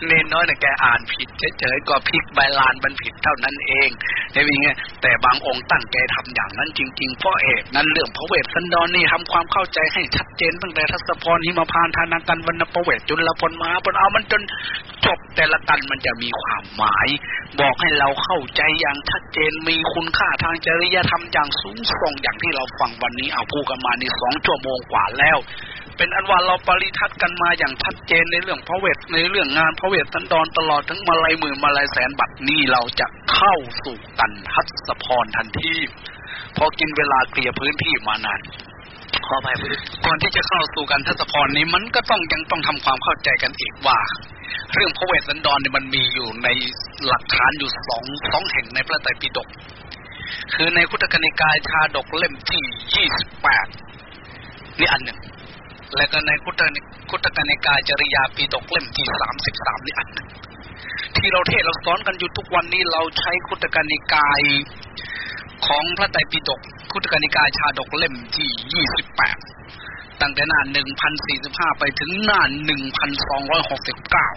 เนนน้อยนี่ยแกอ่านผิดเฉยๆก็พลิกใบลานมันผิดเท่านั้นเองใช่ไหมเงี้ยแต่บางองค์ตั้งแกทำอย่างนั้นจริงๆเพราะเหตุนั้นเรื่องพระเวทสันดรนี่ทำความเข้าใจให้ชัดเจนตั้งแต่ทัศพรหิมพานทานังกันวรรณประเวทจุลพลมาพลเอามันจนจบแต่ละกันมันจะมีความหมาย บอกให้เราเข้าใจอย่างชัดเจนมีคุณค่าทางจริยธรรมอย่างสูงส่งอย่างที่เราฟังวันนี้เอาพูดกันมาในสองชั่วโมงกว่าแล้ว เป็นอันว่าเราปริทัศน์กันมาอย่างชัดเจนในเรื่องพระเวทในเรื่องงานพระเวทสันดรตลอดทั้งมาลายหมื่นมาลายแสนบัตรนี้เราจะเข้าสู่กันทัศพรทันทีพอกินเวลาเกลี่ยพื้นที่มานานขอไปก่อนที่จะเข้าสู่กันทัศพรนี้มันก็ต้องยังต้องทำความเข้าใจกันอีกว่า เรื่องพระเวสสันดรเนี่ยมันมีอยู่ในหลักฐานอยู่สองสองแห่งในพระไตรปิฎกคือในคุตกนิกายชาดกเล่มที่ยี่สิบแปดนี่อันหนึ่ง และก็ในคุตคุตกนิกายจริยาปีดกเล่มที่สามสิบสามนี่อันหนึ่งที่เราเทศเราสอนกันอยู่ทุกวันนี้เราใช้คุตกนิกายของพระไตรปิฎกคุตกนิกายชาดกเล่มที่ยี่สิบแปดตั้งแต่หน้าหนึ่งพันสี่สิบห้าไปถึงหน้าหนึ่งพันสองร้อยหกสิบเก้า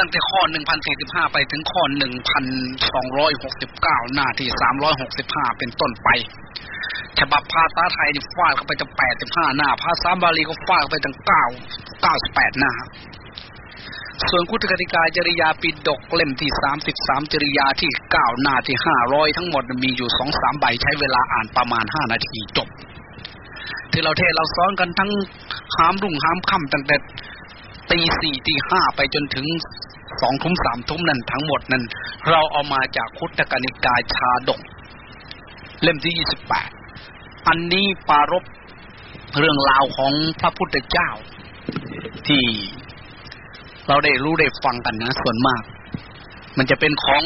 ตั้งแต่ข้อหนึ่งพันสี่สิบห้าไปถึงข้อหนึ่งพันสองร้อยหกสิบเก้าหน้าที่สามร้อยหกสิบห้าเป็นต้นไปฉบับภาษาไทยนี่ฟาดเข้าไปตั้งแปดสิบห้าหน้า ภาษาบาลีก็ฟาดเข้าไปตั้งเก้าเก้าสิบแปดหน้า ส่วนคุตกติกาจริยาปิดกเล่มที่สามสิบสามจริยาที่เก้าหน้าที่ห้าร้อยทั้งหมดมีอยู่สองสามใบใช้เวลาอ่านประมาณห้านาทีจบที่เราเทศเราซ้อนกันทั้งหามรุ่งหามค่ำตั้งแต่ ตีสี่ตีห้าไปจนถึงสองทุ่มสามทุ่มนั่นทั้งหมดนั้น เราเอามาจากคุตกนิกายชาดก เล่มที่ยี่สิบแปดอันนี้ปารบเรื่องราวของพระพุทธเจ้า ที่เราได้รู้ได้ฟังกันนะ ส่วนมาก มันจะเป็นของ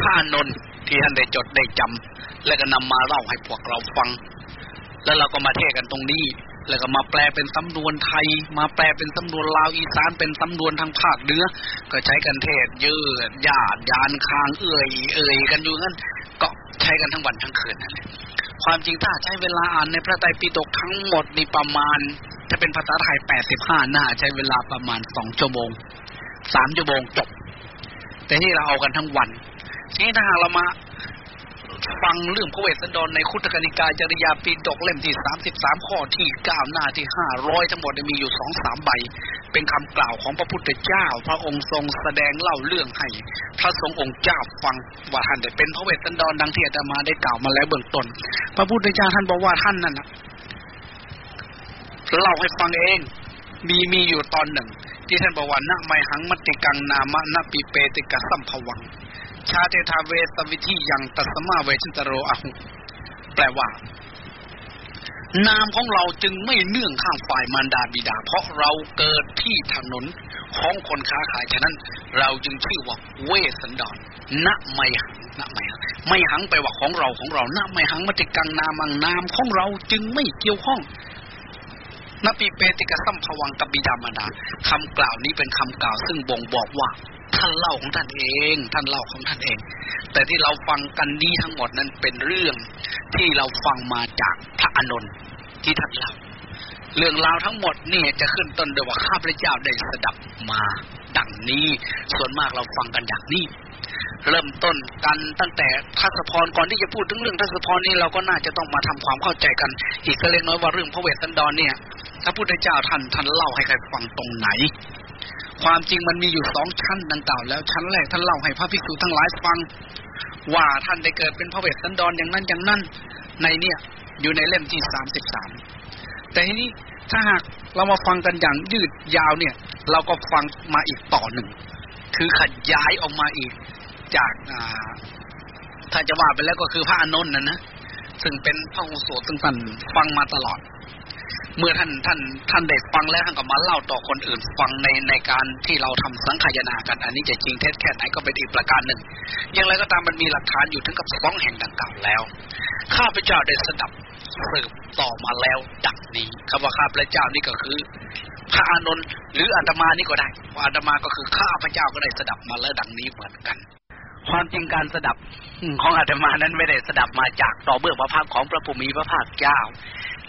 ท่านนที่ท่านได้จดได้จำและก็นำมาเล่าให้พวกเราฟัง แล้วเราก็มาเทศกันตรงนี้ แล้วก็มาแปลเป็นสำนวนไทย มาแปลเป็นสำนวนลาวอีสานเป็นสำนวนทางภาคเหนือก็ใช้กันเทศเยอะญาติยานคางเอ่ยเอ่ยกันอยู่นั้นก็ใช้กันทั้งวันทั้งคืนนั่นแหละความจริงถ้าใช้เวลาอ่านในพระไตรปิฎกทั้งหมดนี่ประมาณถ้าเป็นภาษาไทยแปดสิบห้าหน้า ใช้เวลาประมาณสองชั่วโมงสามชั่วโมงจบ แต่ที่เราเอากันทั้งวันทีนี้ถ้าหากเรามา ฟังเรื่องพระเวสสันดรในคุตกนิกายจริยาปีดกเล่มที่สามสิบสามข้อที่เก้าหน้าที่ห้าร้อยทั้งหมดมีอยู่สองสามใบ เป็นคำกล่าวของพระพุทธเจ้า พระองค์ทรงแสดงเล่าเรื่องให้ พระสงฆ์องค์เจ้าฟังว่าท่านได้เป็นพระเวสสันดรดังที่อาตมาได้กล่าวมาแล้วเบื้องต้น พระพุทธเจ้าท่านบอกว่าท่านนั่นนะเล่าให้ฟังเองมีมีอยู่ตอนหนึ่ง ที่ท่านบอกว่าณไมหังมติกังนามะนปีเปติกะสัมภวัง ชาเตทาเวสวิธียังตัสมาเวชินตโรอหุแปลว่า นามของเราจึงไม่เนื่องข้างฝ่ายมารดาบิดา เพราะเราเกิดที่ถนนของคนค้าขายฉะนั้น เราจึงชื่อว่าเวสันดรณไมหังณไมหังไม่หังไปว่าของเราของเราณไมหังมติกังนามังนามของเราจึงไม่เกี่ยวข้อง นปีเปติกสัมภวังกับบิดามารดาคำกล่าวนี้เป็นคำกล่าว ซึ่งบ่งบอกว่าท่านเล่าของท่านเอง ท่านเล่าของท่านเอง แต่ที่เราฟังกันนี้ทั้งหมดนั้นเป็นเรื่องที่เราฟังมาจากพระอานนท์ที่ท่านเล่า เรื่องราวทั้งหมดนี่จะขึ้นต้นโดยว่าข้าพเจ้าได้สดับมาดังนี้ ส่วนมากเราฟังกันอย่างนี้ เริ่มต้นกันตั้งแต่ทัศพรก่อนที่จะพูดถึงเรื่องทัศพรนี้เราก็น่าจะต้องมาทำความเข้าใจกัน อีกเล็กน้อยว่าเรื่องพระเวสสันดรเนี่ยระพุทธเจ้าท่านท่านเล่าให้ใครฟังตรงไหน ความจริงมันมีอยู่สองชั้นดังกล่าวแล้วชั้นแรกท่านเล่าให้พระภิกษุทั้งหลายฟัง ว่าท่านได้เกิดเป็นพระเวสสันดรอย่างนั้นอย่างนั้นในเนี่ยอยู่ในเล่มที่สามสิบสาม แต่ทีนี้ถ้าหากเรามาฟังกันอย่างยืดยาวเนี่ย เราก็ฟังมาอีกต่อหนึ่ง คือขยายออกมาอีกจากถ้าจะว่าไปแล้วก็คือพระอนุนนะนะซึ่งเป็นพระอุโสซึ่งท่านฟังมาตลอด เมื่อท่านท่านท่านได้ฟังแล้วท่านก็มาเล่าต่อคนอื่นฟังในในการที่เราทำสังขยานากัน อันนี้จะจริงเท็จแค่ไหนก็เป็นอีกประการหนึ่ง อย่างไรก็ตามมันมีหลักฐานอยู่ถึงกับสองแห่งดังกล่าวแล้ว ข้าพเจ้าได้สดับ สืบต่อมาแล้วดังนี้คำว่าข้าพระเจ้านี่ก็คือพระอานนท์หรืออาตมานี่ก็ได้อาตมาก็คือข้าพระเจ้าก็ได้สดับมาแล้วดังนี้เหมือนกัน ความจริงการสดับของอาตมานั้นไม่ได้สดับมาจากต่อเบื้องพระพักของพระภูมิพระภาคเจ้า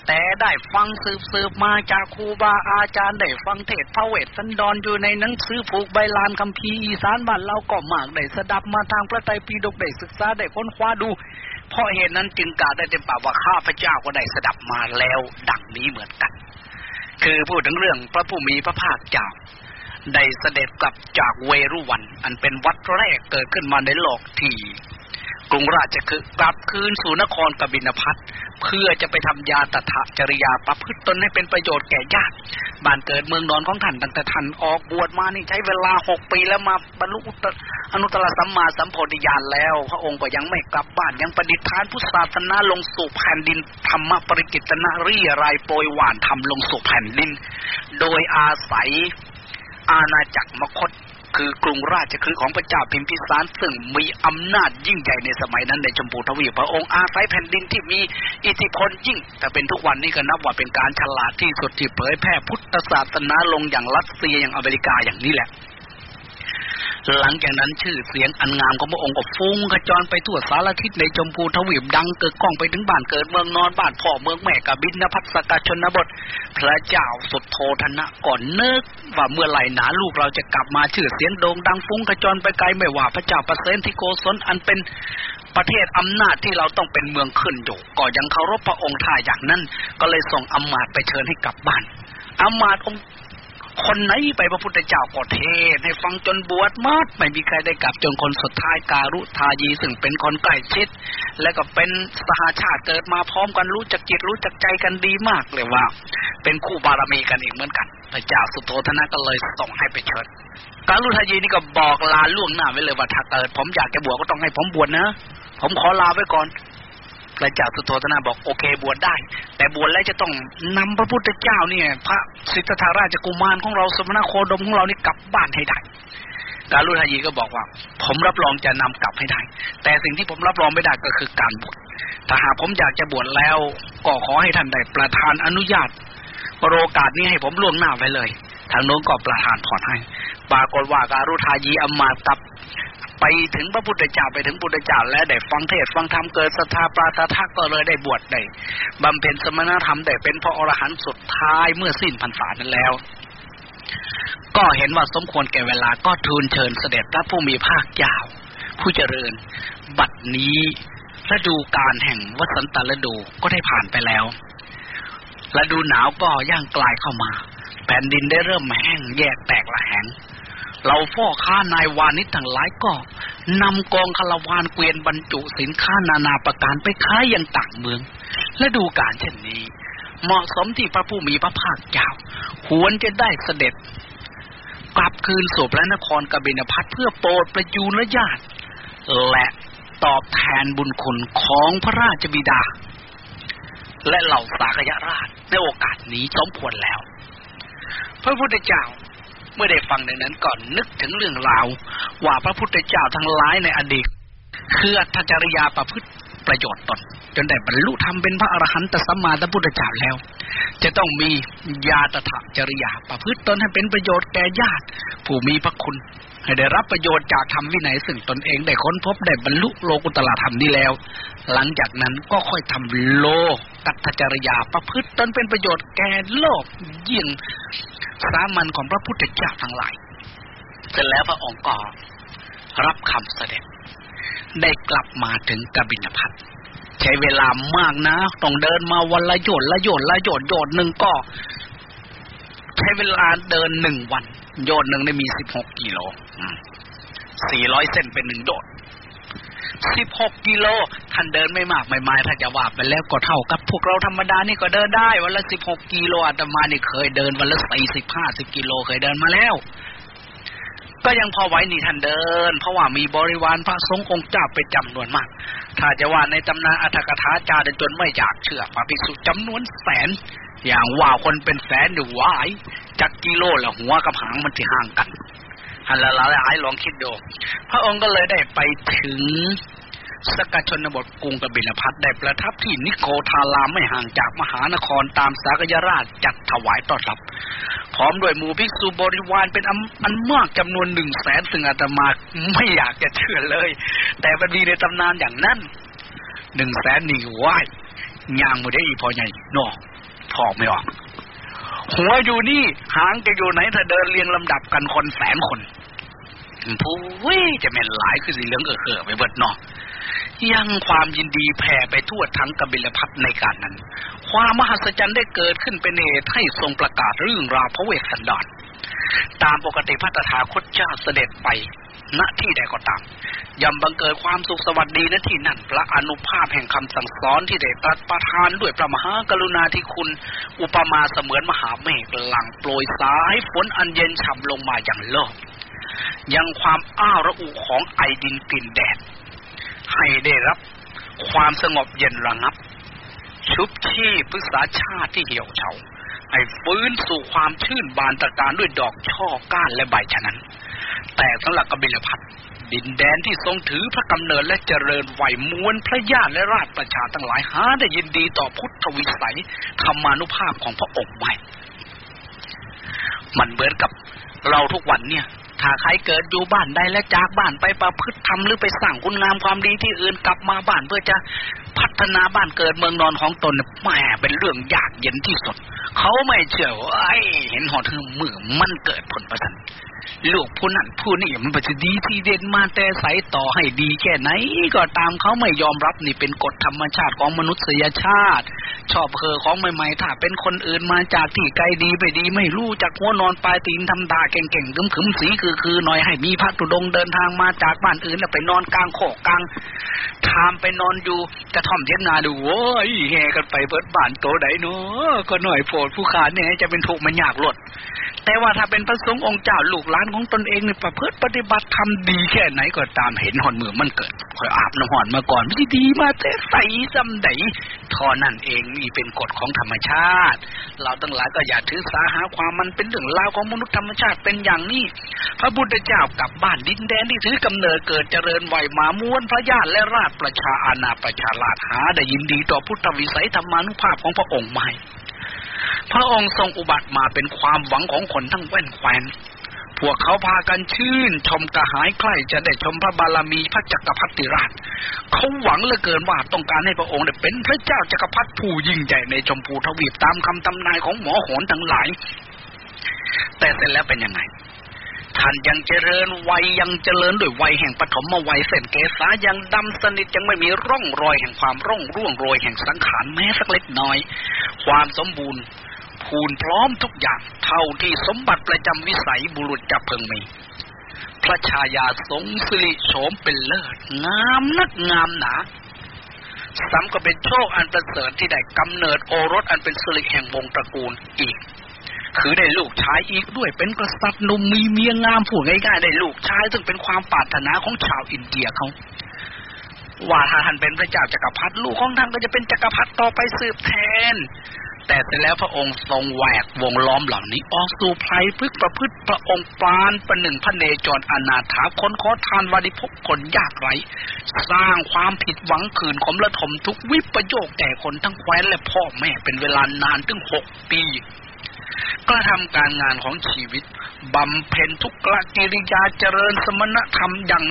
แต่ได้ฟังสืบสืบมาจากครูบาอาจารย์ได้ฟังเทศพระเวทสันดรอยู่ในหนังสือผูกใบลานคำพีอีสานบ้านเราก็มากได้สดับมาทางพระไตรปิฎกได้ศึกษาได้ค้นคว้าดู เพราะเหตุนั้นจึงกล่าวได้เต็มปากว่าข้าพเจ้าก็ได้สดับมาแล้วดังนี้เหมือนกัน คือพูดถึงเรื่องพระผู้มีพระภาคเจ้าได้เสด็จกลับจากเวรุวัน อันเป็นวัดแรกเกิดขึ้นมาในโลกที่ กรุงราชคือกลับคืนสู่นครกบินพัทเพื่อจะไปทำยาตถะจริยาประพฤติตนให้เป็นประโยชน์แก่ญาติบ้านเกิดเมืองนอนของท่านตั้งแต่ท่านออกบวชมานี่ใช้เวลาหกปีแล้วมาบรรลุอนุตตรสัมมาสัมโพธิญาณแล้ว พระองค์ก็ยังไม่กลับบ้านยังประดิษฐานพุทธศาสนาลงสู่แผ่นดินธรรมปริกิตนารีรายโปรยหวานทำลงสู่แผ่นดิน โดยอาศัยอาณาจักรมคต คือกรุงราชคฤห์ของพระเจ้าพิมพิสารซึ่งมีอำนาจยิ่งใหญ่ในสมัยนั้นในชมพูทวีปพระองค์อาศัยแผ่นดินที่มีอิทธิพลยิ่ง แต่เป็นทุกวันนี้ก็นับว่าเป็นการฉลาดที่สุดที่เผยแพร่พุทธศาสนาลงอย่างรัสเซียอย่างอเมริกาอย่างนี้แหละ หลังจากนั้นชื่อเสียงอันงามของพระองค์ก็ฟุ้งกระจรไปทั่วสารทิศในจมพูทวีปดังเกิดก้องไปถึงบ้านเกิดเมืองนอนบ้านพ่อเมืองแม่กับบินนภัสกาชนบท พระเจ้าสุดโทธนะก่อนเนิกว่าเมื่อไหร่หนาลูกเราจะกลับมาชื่อเสียงโด่งดังฟุ้งกระจรไปไกลไม่ว่าพระเจ้าประเสนที่โกศลอันเป็นประเทศอำนาจที่เราต้องเป็นเมืองขึ้นอยู่ก็ยังเคารพพระองค์ท่าอย่างนั้น ก็เลยส่งอำมาตย์ไปเชิญให้กลับบ้านอำมาตย์องค์ คนไหนไปพระพุทธเจ้าก็เทศให้ฟังจนบวชมดไม่มีใครได้กลับจนคนสุดท้ายการุทายีซึ่งเป็นคนใกล้ชิด และก็เป็นสหาชาติเกิดมาพร้อมกันรู้จักจิตรู้จักใจกันดีมากเลยว่า เป็นคู่บารมีกันเองเหมือนกัน พระเจ้าสุโธธนะก็เลยส่งให้ไปเชิญการุทายีนี่ก็บอกลาล่วงหน้าไว้เลยว่าถ้าเกิดผมอยากจะบวชก็ต้องให้ผมบวชนะ ผมขอลาไว้ก่อน พระเจ้าสุโธทนาบอกโอเคบวชได้ แต่บวชแล้วจะต้องนำพระพุทธเจ้าเนี่ย พระสิทธัตถราชกุมารของเราสมณโคดมของเรานี่กลับบ้านให้ได้กาลุทายีก็บอกว่า ผมรับรองจะนำกลับให้ได้ แต่สิ่งที่ผมรับรองไม่ได้ก็คือการบวชถ้าหากผมอยากจะบวชแล้ว ก็ขอให้ท่านได้ประทานอนุญาตโอกาสนี้ให้ผมล่วงหน้าไว้เลย ทางโน้นก็ประทานผ่อนให้ปรากฏว่าการุทายีอมาตับ ไปถึงพระพุทธเจ้าไปถึงพุทธเจ้าแล้วได้ฟังเทศฟังธรรมเกิดศรัทธาปราศทักก็เลยได้บวชได้บำเพ็ญสมณธรรมได้เป็นพระอรหันต์สุดท้ายเมื่อสิ้นพรรษานั้นแล้ว ก็เห็นว่าสมควรแก่เวลาก็ทูลเชิญเสด็จพระผู้มีภาคเจ้าผู้เจริญ บัดนี้ฤดูการแห่งวสันตฤดูก็ได้ผ่านไปแล้วฤดูหนาวก็ย่างกลายเข้ามา แผ่นดินได้เริ่มแห้งแยกแตกละแหง เราพ่อค้านายวานิชทั้งหลายก็นำกองคารวานเกวียนบรรจุสินค้านานาประการไปขายยังต่างเมือง และดูการเช่นนี้ เหมาะสมที่พระผู้มีพระภาคเจ้าควรจะได้เสด็จ กลับคืนสู่พระนครกบินพัทเพื่อโปรดประยูรญาติ และตอบแทนบุญคุณของพระราชบิดา และเหล่าสากยราชในโอกาสนี้สมควรแล้ว พระพุทธเจ้า มื่อได้ฟังดังนั้นก่อนนึกถึงเรื่องราว ว่าพระพุทธเจ้าทั้งหลายในอดีตคืออัจริยาประพฤติประโยชน์ตน จนได้บรรลุธรรมเป็นพระอรหันตสัมมาสัมพุทธเจ้าแล้ว จะต้องมีญาตถจริยาประพฤติตนให้เป็นประโยชน์แก่ญาติ ผู้มีพระคุณให้ได้รับประโยชน์จากธรรมวินัยซึ่งตนเองได้ค้นพบได้บรรลุโลกุตละธรรมนี้แล้ว หลังจากนั้นก็ค่อยทำโลกัตจริยาประพฤติตนเป็นประโยชน์แก่โลกยิ่ง สามัญของพระพุทธเจ้าทั้งหลายเสร็จแล้วพระองค์ก็รับคำเสด็จ ได้กลับมาถึงกบินพัทใช้เวลามากนะ ต้องเดินมาวันละโยดละโยดละโยดโยดหนึ่งก็ ใช้เวลาเดินหนึ่งวัน โยนหนึ่งได้มีสิบหกกิโลสี่ร้อยเส้นเป็นหนึ่งโดด สิบหกกิโลท่านเดินไม่มากไม่มายถ้าจะว่าไปแล้วก็เท่ากับพวกเราธรรมดานี่ก็เดินได้วันละสิบหกกิโลอาตมานี่เคยเดินวันละสี่สิบห้าสิบกิโลเคยเดินมาแล้ว ก็ยังพอไหวนี่ท่านเดิน เพราะว่ามีบริวารพระสงฆ์องค์เจ้าเป็นจำนวนมาก ถ้าจะว่าในตำนานอัตถกถาจาริจนไม่อยากเชื่อพระภิกษุจำนวนแสน อย่างว่าคนเป็นแสนอยู่วายจากกิโลละหัวกับหางมันที่ห่างกัน ฮันละละไอ้ลองคิดดู พระองค์ก็เลยได้ไปถึงสกัดชนบทกรุงกบิลพัทได้ประทับที่นิโคทารามไม่ห่างจากมหานครตามสากยราชจัดถวายต้อนรับ พร้อมด้วยหมู่ภิกษุบริวารเป็นอันมากจำนวนหนึ่งแสนซึ่งอาตมาไม่อยากจะเชื่อเลย แต่มันมีในตำนานอย่างนั้นหนึ่งแสนหนี่ไหวยางมือได้อีพอใหญ่นอพอไม่ออก หัวอยู่นี่หางจะอยู่ไหนถ้าเดินเรียงลำดับกันคนแสนคน ผู้วิจะเป็นหลายคือสีเหลืองเออเอไปเบิดเนาะยังความยินดีแผ่ไปทั่วทั้งกบิลพัทในการนั้น ความมหัศจรรย์ได้เกิดขึ้นเป็นเหตุให้ทรงประกาศเรื่องราวพระเวสสันดรตามปกติพระตถาคตเจ้าเสด็จไปณที่ใดก็ตามย่อมบังเกิดความสุขสวัสดีณที่นั่นพระอนุภาพแห่งคำสั่งสอนที่ได้ตรัสประทานด้วยพระมหากรุณาธิคุณ อุปมาเสมือนมหาเมฆหลังโปรยสายฝนอันเย็นฉ่ำลงมาอย่างโลก ยังความอ้าวระอุของไอดินกลิ่นแดด ให้ได้รับความสงบเย็นระงับ ชุบชีพพฤกษาชาติที่เหี่ยวเฉาให้ฟื้นสู่ความชื่นบานตะการด้วยดอกช่อก้านและใบฉะนั้น แต่สำหรับกบิลพัทดินแดนที่ทรงถือพระกำเนิดและเจริญไหวมวลพระญาติและราชประชาทั้งหลายหาได้ยินดีต่อพุทธวิสัยธรรมานุภาพของพระองค์ไม่มันเหมือนกับเราทุกวันเนี่ย ถ้าใครเกิดอยู่บ้านใดและจากบ้านไปประพฤติทำหรือไปสั่งคุณงามความดีที่อื่นกลับมาบ้านเพื่อจะพัฒนาบ้านเกิดเมืองนอนของตนแหมเป็นเรื่องยากเย็นที่สุด เขาไม่เชื่อไอ้เห็นหอดถึงมือมันเกิดผลประทัน ลูกผู้นั้นผู้นี้มันจะดีที่เด่นมาแต่ใสต่อให้ดีแค่ไหน ก็ตามเขาไม่ยอมรับนี่เป็นกฎธรรมชาติของมนุษยชาติ ชอบเพอของใหม่ๆถ้าเป็นคนอื่นมาจากที่ไกลดีไปดี ไม่รู้จากหัวนอนปลายตีนทำตาเก่งๆขึมๆสีคือคือหน่อยให้มีพระตุดงเดินทางมาจากบ้านอื่นแล้วไปนอนกลางโคกกลางทามไปนอนอยู่กระท่อมเยงนาดูโอ้ยแห่กันไปเบิดบ้านโตไดเนาะก็หน่อยโผดผู้ขาเนี่ยจะเป็นถูกมันยากลด แต่ว่าถ้าเป็นพระสงฆ์องค์เจ้าลูกหลานของตนเองเนี่ยประพฤติปฏิบัติทำดีแค่ไหนก็ตามเห็นหอนมือมันเกิดคอยอาบน้ำหอนมาก่อนไม่ดีมาแต่ใส่จำไดทอนั่นเองนี่เป็นกฎของธรรมชาติ เราตั้งหลายก็อย่าถือสาหาความมันเป็นเรื่องราวของมนุษย์ธรรมชาติเป็นอย่างนี้ พระพุทธเจ้ากลับบ้านดินแดนที่ถือกำเนิดเกิดเจริญไหวมาม้วนพระญาติและราชประชาอาณาประชาราชหาได้ยินดีต่อพุทธวิสัยธรรมานุภาพของพระองค์ใหม่ พระองค์ทรงอุบัติมาเป็นความหวังของคนทั้งแว่นแควนพวกเขาพากันชื่น ชมกระหายใกล้จะได้ชมพระบารมีพระจักรพรรดิราช เขาหวังเหลือเกินว่าต้องการให้พระองค์ได้เป็นพระเจ้าจักรพรรดิผู้ยิ่งใหญ่ในชมพูทวีปตามคำตำนายของหมอโหนทั้งหลาย แต่เสร็จแล้วเป็นยังไงท่านยังเจริญวัยยังเจริญด้วยวัยแห่งปฐมวัยเส้นเกษายังดำสนิทยังไม่มีร่องรอยแห่งความร่องร่วงโรยแห่งสังขารแม้สักเล็กน้อย ความสมบูรณ์ พูนพร้อมทุกอย่างเท่าที่สมบัติประจำวิสัยบุรุษจะเพึงมี พระชายาทรงสิริโฉมเป็นเลิศ งามนักงามหนาซ้ำก็เป็นโชคอันประเสริฐที่ได้กำเนิดโอรสอันเป็นสิริแห่งวงตระกูลอีก คือได้ลูกชายอีกด้วยเป็นกษัตริย์หนุ่มมีเมียงามผู้ง่ายๆได้ลูกชาย ซึ่งเป็นความปรารถนาของชาวอินเดียเขาว่าถ้าท่านเป็นพระเจ้าจักรพรรดิลูกของท่านก็จะเป็นจักรพรรดิต่อไปสืบแทน แต่เสร็จแล้วพระองค์ทรงแหวกวงล้อมเหล่านี้ออกสู่ไพรพึกประพฤติพระองค์ปานประหนึ่งพระเนจรอนาถาคนขอทานวานิพกคนยากไร้สร้างความผิดหวังขืนขมละถมทุกวิปโยคแก่คนทั้งแคว้นและพ่อแม่เป็นเวลานานถึงหกปีกระทำการงานของชีวิต บำเพ็ญทุกกะกิริยาเจริญสมณธรรมอย่าง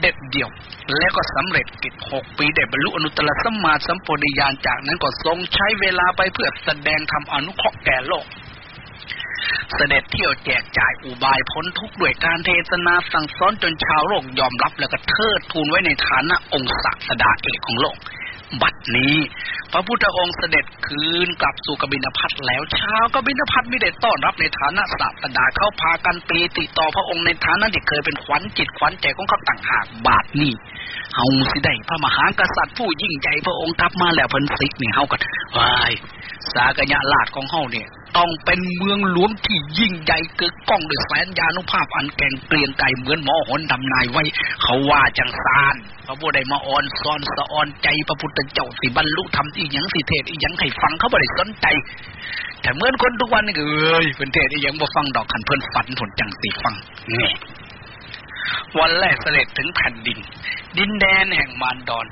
เด็ดเดี่ยว และก็สำเร็จกิจหกปีได้บรรลุอนุตตรสัมมาสัมปวิญาณจากนั้นก็ทรงใช้เวลาไปเพื่อแสดงธรรมอนุเคราะห์แก่โลกเสด็จเที่ยวแจกจ่ายอุบายพ้นทุกข์ด้วยการเทศนาสั่งสอนจนชาวโลกยอมรับแล้วก็เทิดทูนไว้ในฐานะองค์ศาสดาเอกของโลก บัดนี้ พระพุทธองค์เสด็จคืนกลับสู่กบินพัทแล้วชาวกบินพัทไม่ได้ต้อนรับในฐานะศาสดาเขาพากันปีติต่อพระองค์ในฐานะที่เคยเป็นขวัญจิตขวัญใจของเขาต่างหากบาดนี้เฮาสิได้พระมหากษัตริย์ผู้ยิ่งใหญ่พระองค์ทับมาแล้วพันสิกนี่เฮากันวายสากยะลาดของเฮาเนี่ย ต้องเป็นเมืองหลวงที่ยิ่งใหญ่เกิดก้องด้วยแสนยานุภาพอันแก่งเกรียงไกเหมือนหมอหนดำนายไว้ เขาว่าจังซานพระพุทธมาอ่อนซ้อนสะออนใจพระพุทธเจ้าสิบรรลุธรรมอีหยังสิเทศอีหยังให้ฟังเขาบ่ได้สนใจ แต่เหมือนคนทุกวันนี่เอ้ยเพิ่นเทศอีหยังบ่ฟังดอกขันเพื่อนฝันผลจังสิฟังเน่ วันแรกเสด็จถึงแผ่นดิน ดินแดนแห่งมารดอน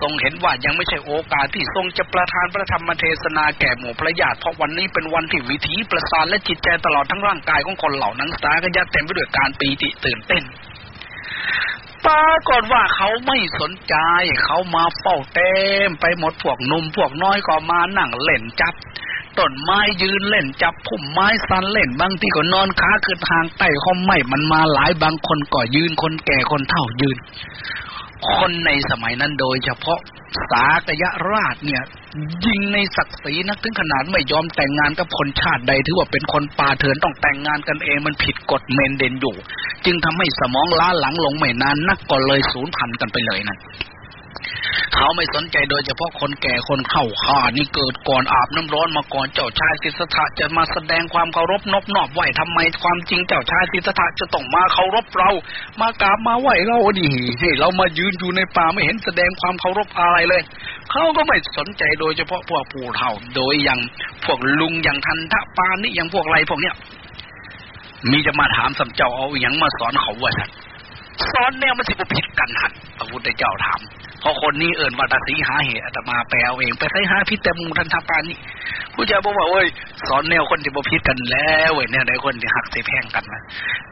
ทรงเห็นว่ายังไม่ใช่โอกาสที่ทรงจะประทานพระธรรมเทศนาแก่หมู่พระญาติเพราะวันนี้เป็นวันที่วิถีประสานและจิตใจตลอดทั้งร่างกายของคนเหล่านั้นสาก็ยัดเต็มไปด้วยการปีติตื่นเต้น ปรากฏว่าเขาไม่สนใจ เขามาเฝ้าเต็มไปหมดพวกนุ่มพวกน้อยก็มานั่งเล่นจับต้นไม้ยืนเล่นจับพุ่มไม้สันเล่นบางที่ก็นอนขาขึ้นทางใต้เขาไม่มันมาหลายบางคนก็ยืนคนแก่คนเฒ่ายืน คนในสมัยนั้นโดยเฉพาะสากยราชเนี่ย ยิงในศักดิ์ศรีนักถึงขนาดไม่ยอมแต่งงานกับคนชาติใด ถือว่าเป็นคนป่าเถื่อนต้องแต่งงานกันเองมันผิดกฎเมนเดนอยู่ จึงทำให้สมองล้าหลังลงไม่นานนักก็เลยสูญพันธุ์กันไปเลยนั่น เขาไม่สนใจโดยเฉพาะคนแก่คนเข้าข่านี่เกิดก่อนอาบน้ำร้อนมาก่อนเจ้าชายสิทธะจะมาแสดงความเคารพนบนอบไหวทำไมความจริงเจ้าชายสิทธะจะต้องมาเคารพเรา มากราบมาไหวเราดีให้เรามายืนอยู่ในป่าไม่เห็นแสดงความเคารพอะไรเลย เขาก็ไม่สนใจโดยเฉพาะพวกปู่เฒ่าโดยอย่างพวกลุงอย่างทันทะปานี่อย่างพวกไรพวกเนี้ยมีจะมาถามสัมเจ้าเอาอย่างมาสอนเขาว่าสัสอนแนวมันสิบผิดกันหันพระพุทธเจ้าถาม ราะคนนี้เอิ่นว่าตสีหาเหตุอาตมาแปลเอาเอง ไปใช้หาพิษแต่มูทันทปานี่ผู้เจ้าบอกว่าเอ้ยสอนแนวคนที่บ่พิษกันแล้วเว้ยเนี่ยในคนที่หักเสแพงกันนะ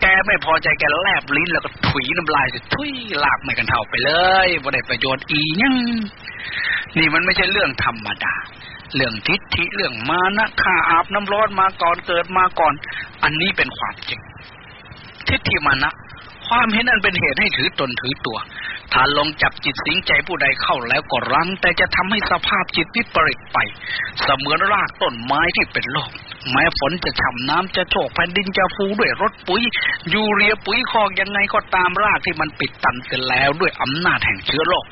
แกไม่พอใจแกแลบลิ้นแล้วก็ถุยน้ำลายทุยลากไม่กันเท่าไปเลยบ่ได้ประโยชน์อียังนี่มันไม่ใช่เรื่องธรรมดา เรื่องทิฏฐิเรื่องมานะข้าอาบน้ำร้อนมาก่อนเกิดมาก่อน อันนี้เป็นความจริง ทิฏฐิมานะความเห็นนั้นเป็นเหตุให้ถือตนถือตัว ถ้าลงจับจิตสิงใจผู้ใดเข้าแล้วก็รังแต่จะทำให้สภาพจิตวิปริตไป เสมือนรากต้นไม้ที่เป็นโรคแม้ฝนจะฉ่ำน้ำจะโชกแผ่นดินจะฟูด้วยรสปุ๋ย ยูเรียปุ๋ยคอกยังไงก็ตามรากที่มันปิดตันเสร็จแล้วด้วยอำนาจแห่งเชื้อโรค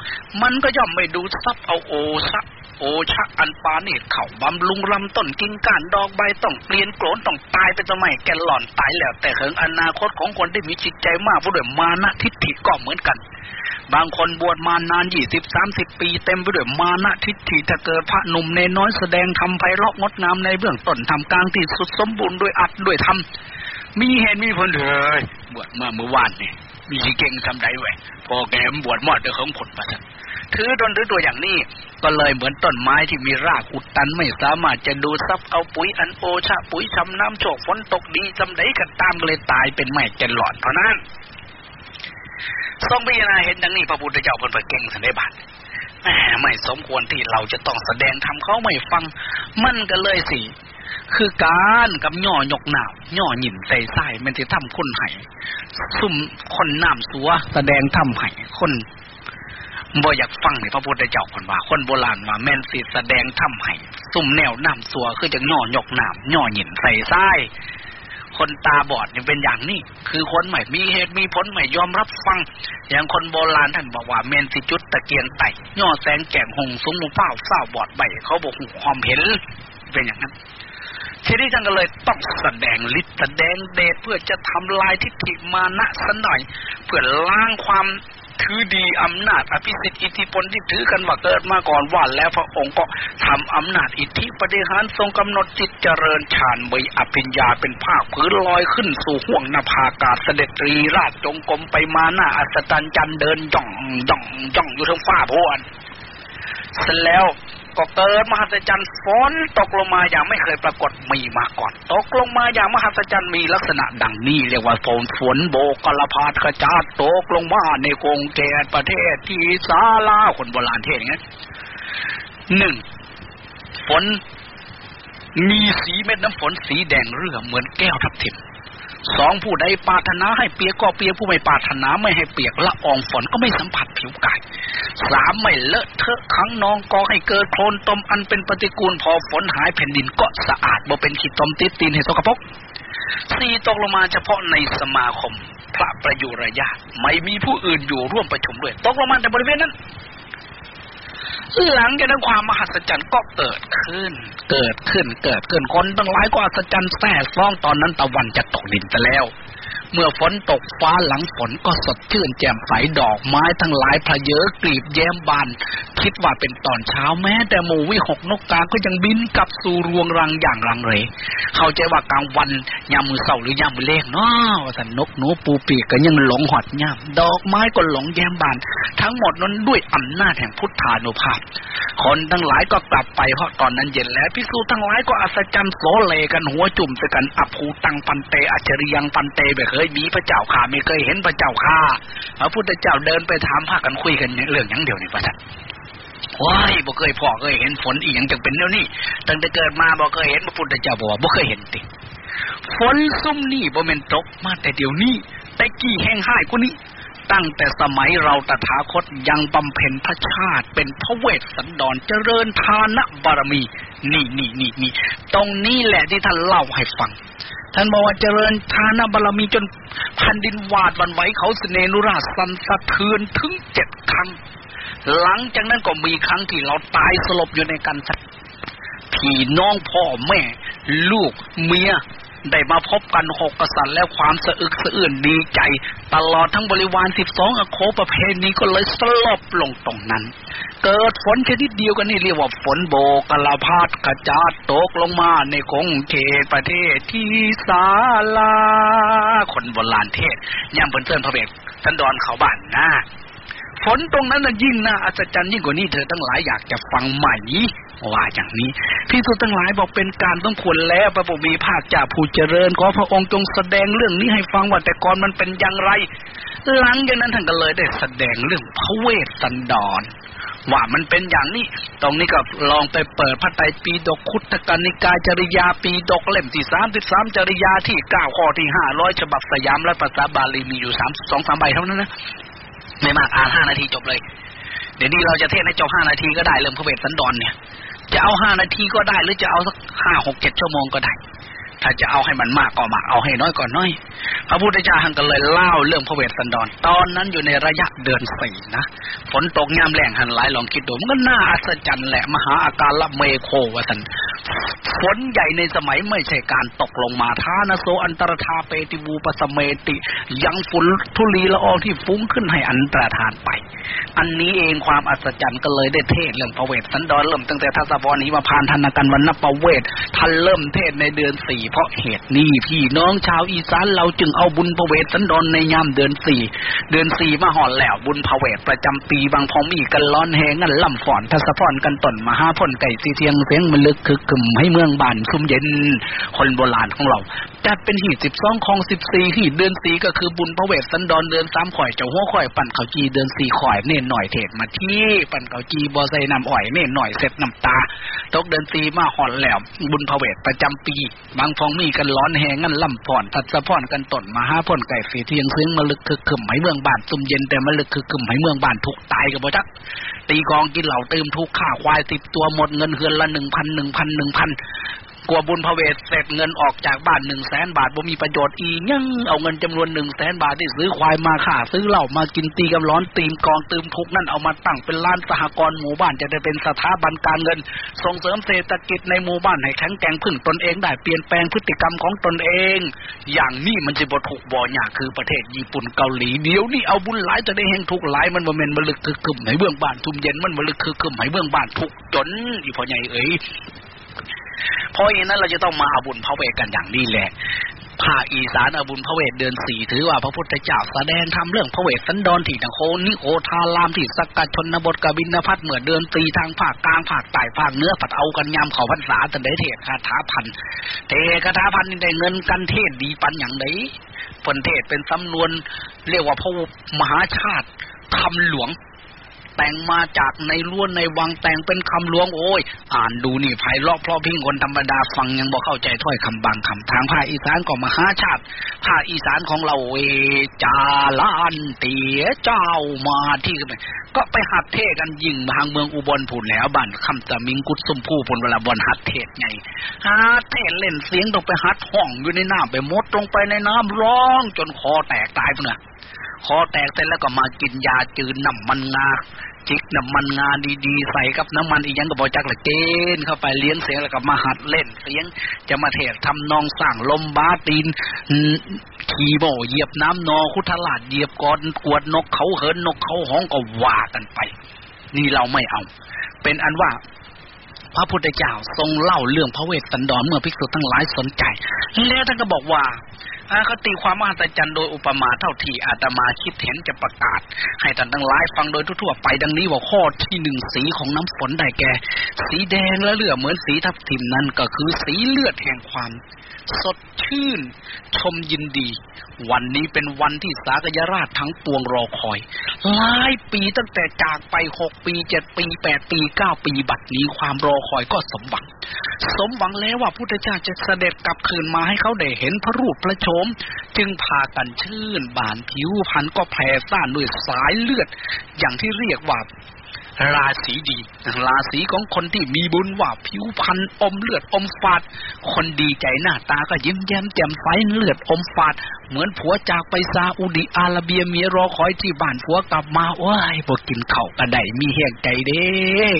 มันก็ย่อมไม่ดูดซับเอาโอซับ โอชะอันประณีตเข้าบำรุงลำต้นกิ่งก้านดอกใบต้องเกรียนโกร๋นต้องตายไปทำไมแกหล่อนตายแล้ว แต่เหิงอนาคตของคนที่มีจิตใจมากผู้ด้วยมานะทิฏฐิก็เหมือนกัน บางคนบวชมานานยี่สิบสามสิบปีเต็มไปด้วยมานะทิฏฐิถ้าเกิดพระหนุ่มในน้อยแสดงทำไพเราะงดงามในเบื้องต้นทำกลางที่สุดสมบูรณ์ด้วยอัดด้วยทำมีเหตุมีผลเลยบวชมาเมื่อวานนี่มีเก่งทำได้ไว้พอแกมบวชมอดเดือของผลประทั ถือตนถือตัวอย่างนี้ ก็เลยเหมือนต้นไม้ที่มีรากอุดตันไม่สามารถจะดูซับเอาปุ๋ยอันโอชะปุ๋ยชำน้ำโชกฝนตกดีจำได้กันตามเลยตายเป็นไม่เจนหลอดเพราะนั้นทรงพิจารณาเห็นดังนี้พระพุทธเจ้าเพิ่นเก่งสันได้บาทไม่สมควรที่เราจะต้องแสดงทำเขาไม่ฟัง มันก็เลยสิ คือการกับย่อยกหนาวย่อหยินใส่ไส้มันจะทำคนไห้ซุ่มคนน้ำสัว แสดงทำไห้คน บ่อยากฟังในพระพุทธเจ้าคนว่า คนโบราณว่าแม่นสิแสดงทำให้ซุ่มแนวน้ำสัวคือจะย่อยกน้ำย่อหยินใส่ไส้คนตาบอดเนี่ยเป็นอย่างนี้ คือคนใหม่มีเหตุมีผลใหม่ยอมรับฟัง อย่างคนโบราณท่านบอกว่าเมนสิจุดตะเกียงไต่ย่อแสงแก่งหงสงมุเฝ้าเฝ้าบอดใบเขาบอกหูความเห็นเป็นอย่างนั้นทีนี้ท่านก็เลยต้องแสดงฤทธิ์แสดงเดชเพื่อจะทำลายทิฏฐิมานะสันหน่อย เพื่อล้างความ ถือดีอำนาจอภิสิทธิ์อิทธิพลที่ถือกันว่าเกิดมาก่อนว่าแล้วพระองค์ก็ทำอำนาจอิทธิปฏิหารทรงกำหนดจิตเจริญฌานใบอภิญญาเป็นภาคพื้นลอยขึ้นสู่ห่วงนภากาศเสด็จตรีราชจงกรมไปมาหน้าอัศจรรย์จันเดินย่องจ่องย่องอยู่ทั้งฟ้าโพนเสร็จแล้ว ก็เกิดมหัศจรรย์ฝนตกลงมาอย่างไม่เคยปรากฏมีมาก่อน ตกลงมาอย่างมหัศจรรย์มีลักษณะดังนี้ เรียกว่าฝนฝนโบกลพาดกระจาดตกลงมาในกรุงเทพประเทศที่ซาลาคนโบราณเท่นี้หนึ่งฝนมีสีเม็ดน้ำฝนสีแดงเรือเหมือนแก้วทับทิม สองผู้ใดปาถนาให้เปียกก็เปียกผู้ไม่ปาถนาไม่ให้เปียกละอองฝนก็ไม่สัมผัสผิวกายสามไม่เลอะเทอะขังนองกอให้เกิดโคลนตมอันเป็นปฏิกูลพอฝนหายแผ่นดินก็สะอาดบ่เป็นขีดตมติดตีนให้สกปรกสี่ตกลงมาเฉพาะในสมาคม พระประยุรญาไม่มีผู้อื่นอยู่ร่วมประชุมด้วย ตกลงมาในบริเวณนั้น หลังจากนั้นความมหัศจรรย์ก็เกิดขึ้น เกิดขึ้น เกิดขึ้นคนตั้งหลายก็อัศจรรย์แท้ซ่องตอนนั้นตะวันจะตกดินไปแล้ว เมื่อฝนตกฟ้าหลังฝนก็สดชื่นแจ่มใสดอกไม้ทั้งหลายพระเยอกลีบแย้มบาน คิดว่าเป็นตอนเช้าแม้แต่หมูวิหกนกกาก็ยังบินกลับสู่รวงรังอย่างรังเรเข้าใจว่ากลางวันยามมือเศร้าหรือยามมือเล่งเนาะว่าสันนกหนูปูปีกก็ยังหลงหอดยามดอกไม้ก็หลงแย้มบาน ทั้งหมดนั้นด้วยอำนาจแห่งพุทธานุภาพ คนทั้งหลายก็กลับไปเพราะตอนนั้นเย็นแล้วพิสูจทั้งหลายก็อัศจรรย์โสเลกันหัวจุ่มไปกันอภูตังปันเตอัจฉริยังปันเตแบบเคยมีพระเจ้าข้าไม่เคยเห็นพระเจ้าข้าพระพุทธเจ้าเดินไปถามพากันคุยกันเรื่องอย่างเดียวนี่พระท่านว้ายบ่เคยพ่อเคยเห็นฝนอีกอย่างจังเป็นเดี๋ยวนี้ตั้งแต่เกิดมาบ่เคยเห็นพระพุทธเจ้าบอกว่าบ่เคยเห็นติฝนซุ่มนี่บ่เป็นตกมาแต่เดี๋ยวนี้ แต่กี่แห่งห้ายกว่านี้ ตั้งแต่สมัยเราตถาคตยังบำเพ็ญพระชาติ เป็นพระเวสสันดรเจริญทานบารมี นี่นี่นี่นี่ตรงนี้แหละที่ท่านเล่าให้ฟัง ท่านบอกว่าเจริญทานบารมีจนแผ่นดินวาดวันไหวเขาสเนนุราสันสะเทือนถึงเจ็ดครั้ง หลังจากนั้นก็มีครั้งที่เราตายสลบอยู่ในกันพี่น้องพ่อแม่ ลูกเมียได้มาพบกันหกกษัตริย์แล้วความสะอึกสะอื้นดีใจ ตลอดทั้งบริวารสิบสองอโคประเพณีก็เลยสลบลงตรงนั้น เกิดฝนชนิดเดียวกันนี่เรียกว่าฝนโบกลาพาดกระจาดตกลงมาในคงเขตประเทศที่ศาลาคนโบราณเทศย่ำเพื่อนพระเบศสันดอนเขาบ้านนะฝนตรงนั้นน่ะยิ่งน่าอัศจรรย์ยิ่งกว่านี้เธอทั้งหลายอยากจะฟังใหม่ว่าอย่างนี้พิสุทั้งหลายบอกเป็นการต้องควรแล้วพระบุมีภาคจ่าผู้เจริญขอพระองค์จงแสดงเรื่องนี้ให้ฟังว่าแต่ก่อนมันเป็นอย่างไร หลังจากนั้นท่านก็เลยได้แสดงเรื่องพระเวสสันดร ว่ามันเป็นอย่างนี้ ตรงนี้ก็ลองไปเปิดพระไตรปิฎกคุตกนิกายจริยาปีดกเล่มที่สามสิบสามจริยาที่เก้าข้อที่ห้าร้อยฉบับสยามและภาษาบาลีมีอยู่สามสองสามใบเท่านั้นนะไม่มากอ่านห้านาทีจบเลย เดี๋ยวนี้เราจะเทศในจบห้านาทีก็ได้เรื่องพระเวสสันดรเนี่ย จะเอาห้านาทีก็ได้หรือจะเอาสักห้าหกเจ็ดชั่วโมงก็ได้ ถ้าจะเอาให้มันมากก็มากเอาให้น้อยก็น้อย พระพุทธเจ้าท่านก็เลยเล่าเรื่องพระเวสสันดร ตอนนั้นอยู่ในระยะเดือนสี่นะฝนตกย่ำแรงหันหลายลองคิดดูมันก็น่าอัศจรรย์แหละมหาอาการละเมโควสันฝนใหญ่ในสมัยไม่ใช่การตกลงมาท่านโสอันตรธาเปติบูปสเมติ ยังฝนทุลีละอองที่ฟุ้งขึ้นให้อันตรธานไป อันนี้เองความอัศจรรย์ก็เลยได้เทศเรื่องพระเวสสันดรเริ่มตั้งแต่ทัศพรนี้มาพานธนกันวันนประเวทท่านเริ่มเทศในเดือนสี่เพราะเหตุนี้พี่น้องชาวอีสานเราจึงเอาบุญพระเวสสันดรในยามเดือนสี่เดือนสี่มาหอนแล้วบุญพระเวทประจำปีบางพอมีกันร้อนแหงันล่ำฝอนทัศพรกันต้นมาห้าพ่นไก่สีเทียงเสียงมันลึกคึกกึมให้เมืองบานซุ่มเย็น คนโบราณของเราจัดเป็นหีดสิบสองของสิบสี่หีดเดือนสี่ก็คือบุญพระเวสสันดรเดือนสามข่อยเจ้าหัวข่อยปั่นเขาจีเดือนสี่ข่อยเน่นหน่อยเทศมาที่ปั่นเขาจีบอใส่น้ำอ่อยเน่นหน่อยเสร็จน้ำตาตกเดือนสี่มาหอนแล้วบุญพระเวทประจำปี บางฟองมีกันร้อนแหงันล่ำผ่อนทัดสะพอนกันต้นมาห้าพ่นไก่ฝีที่ยังซึ้งมาลึกคึกขึมให้เมืองบ้านซุ่มเย็นแต่มาลึกคึกขึมให้เมืองบ้านทุกตายกับบ่จักตีกองกินเหล่าเติมทุกข้าควายติดตัวหมดเงินเฮือนละหนึ่งพันหนึ่งพันหนึ่งพัน กลัวบุญพระเวทเสร็จเงินออกจากบ้านหนึ่งแสนบาทบ่มีประโยชน์อียังเอาเงินจำนวนหนึ่งแสนบาทที่ซื้อควายมาข่าซื้อเหล้ามากินตีกับร้อนตีมกองตืมทุกนั่นเอามาตั้งเป็นร้านสหกรณ์หมู่บ้านจะได้เป็นสถาบันการเงิน ส่งเสริมเศรษฐกิจในหมู่บ้านให้แข็งแกร่งพึ่งตนเองได้เปลี่ยนแปลงพฤติกรรมของตนเอง อย่างนี้มันจะบ่ถูกบ่อยากคือประเทศญี่ปุ่นเกาหลีเดี๋ยวนี้เอาบุญหลายจะได้แห่งทุกหลายมันบ่แม่นมาลึกคือคึมให้เบื้องบ้านทุ่มเย็นมันมาลึกคือคึมให้เบื้องบ้านทุกจนอีพ่อใหญ่เอ๋ย เพราะอย่างนั้นเราจะต้องมาอาบุญพระเวทกันอย่างนี้แหละภาคอีสานอาบุญพระเวทเดือนสี่ถือว่าพระพุทธเจ้าแสดงทำเรื่องพระเวทสันดรที่นโคนิโอทารามที่สกัดชนบทกบินพัทเมื่อเดือนตีทางภาคกลางภาคใต้ภาคเนื้อผัดเอากันยำเขาพรรษาตันได้เทศคาถาพันเทคาถาพันนี่ได้เงินกันเทศดีปันอย่างไดผลเทศเป็นสำนวนเรียกว่าพระมหาชาติคำหลวง แต่งมาจากในล้วนในวังแต่งเป็นคำหลวงโอ้ย อ่านดูนี่ไพเราะเพราะพิงคนธรรมดาฟังยังบ่เข้าใจถ้อยคำบางคำทางภาคอีสานก็มหาชาติภาคอีสานของเราเวจาลานเตียเจ้ามาที่ก็ไปหัดเทศกันยิงทางเมืองอุบลผุนแล้วบ้านคำตะมิงกุดสมผู้ผุนเวลาบนหัดเทศไงหัดเทศเล่นเสียงต้องไปหัดห้องอยู่ในน้ำไปมดลงไปในน้ำร้องจนคอแตกตายพุ่นน่ะ คอแตกเสร็จแล้วก็มากินยาจืดน้ำมันงาจิกน้ำมันงาดีๆใส่กับน้ำมันอีกยังก็บอกจักละเกณฑ์เข้าไปเลี้ยงเสียงแล้วก็มาหัดเล่นเสียง จะมาเทศทำนองสั่งลมบาตีนขี่โมเหยียบน้ำนอคุทลาดเหยียบกอนกวดนกเขาเหินนกเขาห้องก็ว่ากันไป นี่เราไม่เอา เป็นอันว่าพระพุทธเจ้าทรงเล่าเรื่องพระเวสสันดรเมื่อภิกษุทั้งหลายสนใจ แล้วท่านก็บอกว่า คติความมหัศจรรย์โดยอุปมาเท่าที่อาตมาคิดเห็นจะประกาศ ให้ท่านทั้งหลายฟังโดยทั่วไปดังนี้ว่าข้อที่หนึ่งสีของน้ำฝนได้แก่ สีแดงและเหลือเหมือนสีทับทิมนั้นก็คือสีเลือดแห่งความ สดชื่น ชมยินดี วันนี้เป็นวันที่สากยราชทั้งปวงรอคอย หลายปีตั้งแต่จากไปหกปีเจ็ดปีแปดปีเก้าปีบัดนี้ความรอคอยก็สมหวัง สมหวังแล้วว่าพุทธเจ้าจะเสด็จกลับคืนมาให้เขาได้เห็นพระรูปพระโฉมจึงพากันชื่น บานผิวพันก็แผ่ซ่านด้วยสายเลือด อย่างที่เรียกว่าราศีดี ราศีของคนที่มีบุญว่าผิวพรรณอมเลือดอมฟาด คนดีใจหน้าตาก็ยิ้มแย้มแจ่มใสเลือดอมฟาด เหมือนผัวจากไปซาอุดิอาระเบียเมียรอคอยที่บ้านผัวกลับมาโอ้ยบอกกินเข่ากระไดมีแห้งใจเด้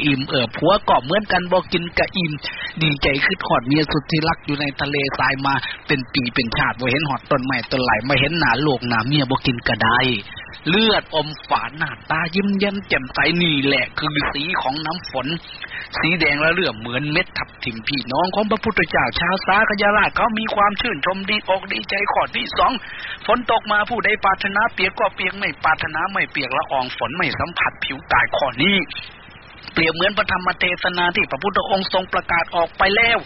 อิ่มเออผัวก็เหมือนกันบอกกินกระอิ่มดีใจคือหอดเมียสุดที่รักอยู่ในทะเลทรายมาเป็นปีเป็นชาติบ่เห็นหอดต้นไม้ต้นไหลมาเห็นหนาโลกหนาเมียบอกกินกระไดเลือดอมฝาหน้าตายิ้มแย้มแจ่มใสนี่แหละคือสีของน้ำฝน สีแดงและเลือดเหมือนเม็ดทับทิมพี่น้องของพระพุทธเจ้าชาวสากยาราชเขามีความชื่นชมดีอกดีใจขอดที่สองฝนตกมาผู้ใดปรารถนาเปียกก็เปียกไม่ปรารถนาไม่เปียกละอองฝนไม่สัมผัสผิวกายข้อนี้ เปรียบเหมือนพระธรรมเทศนาที่พระพุทธองค์ทรงประกาศออกไปแล้ว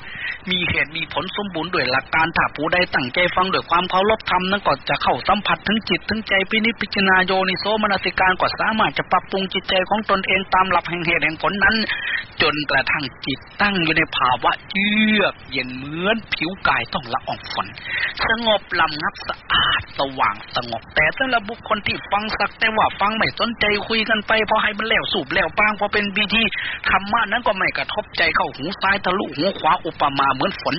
มีเหตุมีผลสมบูรณ์ด้วยหลักการถ้าผู้ใดตั้งใจฟังด้วยความเคารพธรรมนั้นก็จะเข้าสัมผัสถึงจิตถึงใจพินิจพิจารณาโยนิโสมนสิการก็สามารถจะปรับปรุงจิตใจของตนเองตามหลักแห่งเหตุแห่งผลนั้น จนกระทั่งจิตตั้งอยู่ในภาวะเยือกเย็นเหมือนผิวกายต้องละอองฝนสงบลำงับสะอาดสว่างสงบ แต่สำหรับบุคคลที่ฟังสักแต่ว่าฟังไม่สนใจคุยกันไปพอให้มันแล้วสูบแล้วปางพอเป็นบีทีธรรมะนั้นก็ไม่กระทบใจเข้าหูซ้ายทะลุหูขวาอุปมาเหมือนฝน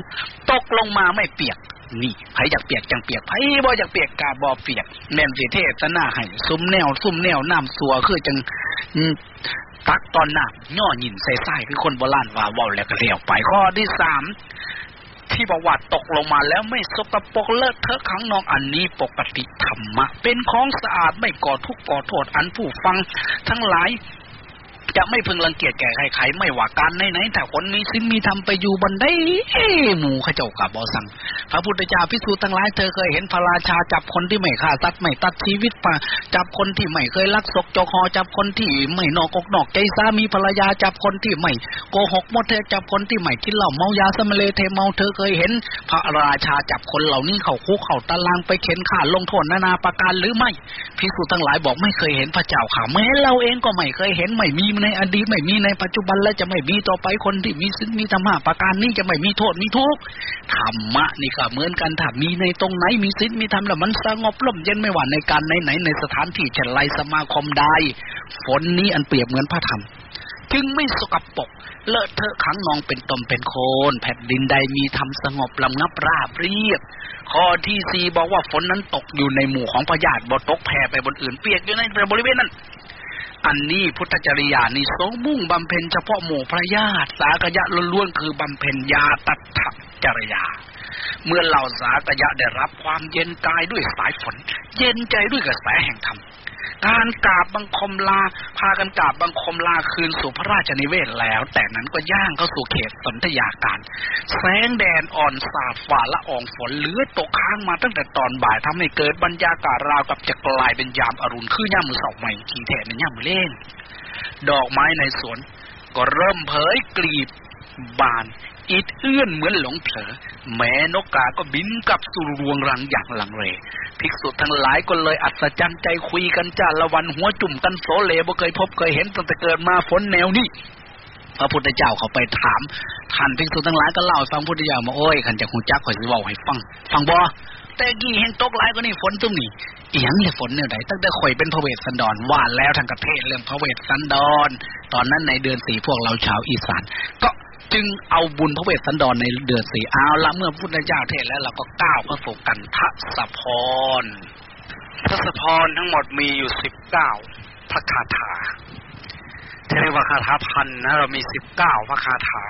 ตกลงมาไม่เปียกนี่ไผอยากเปียกจังเปียกไผบ่อยากเปียกกาบ่เปียกแม่นสิเทศนาให้ซุ่มแนวซุ่มแนวน้ำสัวคือจังตักตอนน้ำย่อหยินใส่ไส้คือคนโบราณว่าว้าแล้วก็เลี้ยวไปข้อที่สามที่บอกว่าตกลงมาแล้วไม่สกปรกเลอะเทอะขังนองอันนี้ปกติธรรมะ เป็นของสะอาดไม่ก่อทุกข์ก่อโทษอันผู้ฟัง ทั้งหลาย จะไม่พึงรังเกียจแก่ใครๆไม่ว่าการไหนๆแต่คนมีสิ้นมีทำไปอยู่บันไดหมู่ข้าเจ้ากับบอสังพระพุทธเจ้าพิสูจน์ทั้งหลายเธอเคยเห็นพระราชาจับคนที่ไม่ฆ่าสัตว์ไม่ตัดชีวิตป่าจับคนที่ไม่เคยลักศกจกคอจับคนที่ไม่นอกอกนอกใจสามีภรรยาจับคนที่ไม่โกหกมดเทจับคนที่ไม่กินเหล้าเมายาสมเลเทเมาเธอเคยเห็น พระราชาจับคนเหล่านี้เขาคุกเขาตารางไปเข็นฆ่าลงโทษนานาประการหรือไม่พิสูจน์ทั้งหลายบอกไม่เคยเห็นพระเจ้าข่าแม้เราเองก็ไม่เคยเห็นไม่มีในในอดีตไม่มีในปัจจุบันและจะไม่มีต่อไปคนที่มีซึ่งมีธรรมะประการนี้จะไม่มีโทษมีทุกข์ธรรมะนี่ก็เหมือนกันถ้ามีในตรงไหนมีสิ้นมีธรรมแล้วมันสงบร่มเย็นไม่ว่าในการไหนไหนในสถานที่จะไล่สมาคมใดฝนนี้อันเปรียบเหมือนพระธรรมจึงไม่สกปรกเลอะเทอะขังนองเป็นตมเป็นโคน แผ่นดินใดมีธรรมสงบลำงับราบเรียบ ข้อที่สี่บอกว่าฝนนั้นตกอยู่ในหมู่ของพญาติบ่ตกแผ่ไปบนอื่นเปียกอยู่ในบริเวณนั้น อันนี้พุทธจริยานี่สงมุ่งบำเพ็ญเฉพาะหมู่พระญาติสากยะล้วนๆคือบำเพ็ญญาตัตถจริยา เมื่อเหล่าสากยะได้รับความเย็นกายด้วยสายฝน เย็นใจด้วยกระแสแห่งธรรม การกราบบังคมลา พากันกราบบังคมลาคืนสู่พระราชนิเวศแล้ว แต่นั้นก็ย่างเข้าสู่เขตสนธยาการ แสงแดดอ่อนสาดฝ่าละอองฝนเลื้อยตกค้างมาตั้งแต่ตอนบ่ายทำให้เกิดบรรยากาศราวกับจะกลายเป็นยามอรุณคือย่ามมือสองใหม่ทีแทนในย่ามือเล่น ดอกไม้ในสวน ก็เริ่มเผยกลีบบาน อิดเอื้อนเหมือนหลงเผลอ แม้นกกาก็บินกลับสู่รวงรังอย่างลังเลภิกษุทั้งหลายก็เลยอัศจรรย์ใจคุยกันจ้าละวันหัวจุ่มกันโสเลบ่เคยพบเคยเห็นตั้งแต่เกิดมาฝนแนวนี้พระพุทธเจ้าเขาไปถามท่านภิกษุทั้งหลายก็เล่าฟังพุทธเจ้ามาโอ้ยขันจะหูจักข่อยสิเว้าให้ฟัง ฟังบ่แต่กี้เห็นตกหลายก็นี่ฝนตุ้มนี่อีหยังเนี่ยฝนเนี่ยไหนตั้งแต่ข่อยเป็นพระเวสสันดรว่าแล้วทางประเทศเรื่องพระเวสสันดร ตอนนั้นในเดือนสี่พวกเราชาวอีสาน ก็ จึงเอาบุญพระเวสสันดรในเดือนสี่เอาละเมื่อพุทธเจ้าเทศแล้วเราก็ก้าวเข้าสู่กันทศพรทศพรทั้งหมดมีอยู่สิบเก้าพระคาถาที่เรียกว่าคาถาพันนะเรามีสิบเก้าพระคาถา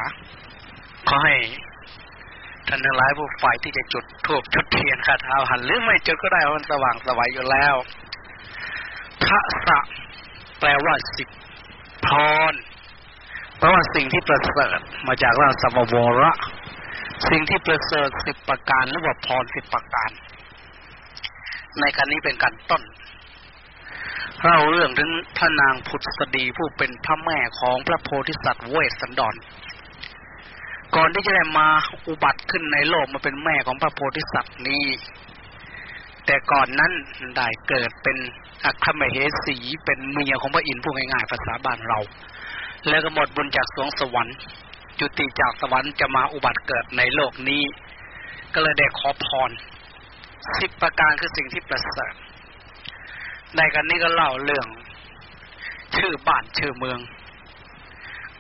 ขอให้ท่านทั้งหลายผู้ฝ่ายที่จะจุดทูบจุดเทียนคาถาพันหรือไม่จุดก็ได้มันสว่างสวัยอยู่แล้วพระสะแปลว่าสิบพร เพราะว่าสิ่งที่ประเสริฐมาจากร่างสมวระสิ่งที่ประเสริฐสิบประการหรือว่าพรสิบประการ ในการนี้เป็นการต้นเล่าเรื่องถึงพระนางพุทธดีผู้เป็นพระแม่ของพระโพธิสัตว์เวสสันดร ก่อนที่จะได้มาอุบัติขึ้นในโลกมาเป็นแม่ของพระโพธิสัตว์นี้ แต่ก่อนนั้นได้เกิดเป็นอัคมเหสีเป็นเมียของพระอินทร์ผู้ง่ายๆภาษาบ้านเรา แล้วก็หมดบุญจากสวงสวรรค์ จุติจากสวรรค์จะมาอุบัติเกิดในโลกนี้ ก็เลยได้ขอพรสิบประการคือสิ่งที่ประเสริฐในกันนี้ก็เล่าเรื่อง ชื่อบ้านชื่อเมือง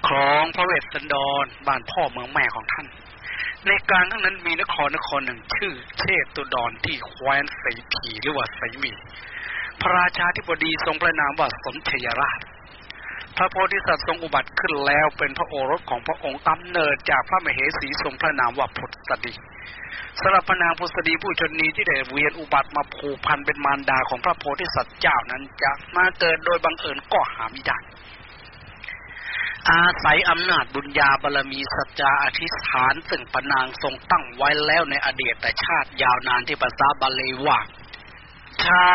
ของพระเวสสันดรบ้านพ่อเมืองแม่ของท่าน ในกลางทั้งนั้นมีนครนครหนึ่งชื่อเทพตุดรที่แคว้นไสผีหรือว่าไสมี พระราชาธิบดีทรงพระนามว่าสมเชยราช พระโพธิสัตว์ทรงอุบัติขึ้นแล้วเป็นพระโอรสของพระองค์กำเนิดจากพระมเหสีทรงพระนามว่าพุทธดีสำหรับพระนางพุทธดีผู้ชนนีที่ได้เวียนอุบัติมาผูกพันเป็นมารดาของพระโพธิสัตว์เจ้านั้นจะมาเกิดโดยบังเอิญก็หาไม่ได้อาศัยอำนาจบุญญาบารมีสัจจาอธิษฐานซึ่งพระนางทรงตั้งไว้แล้วในอดีตแต่ชาติยาวนานที่ภาษาบาลีว่าชา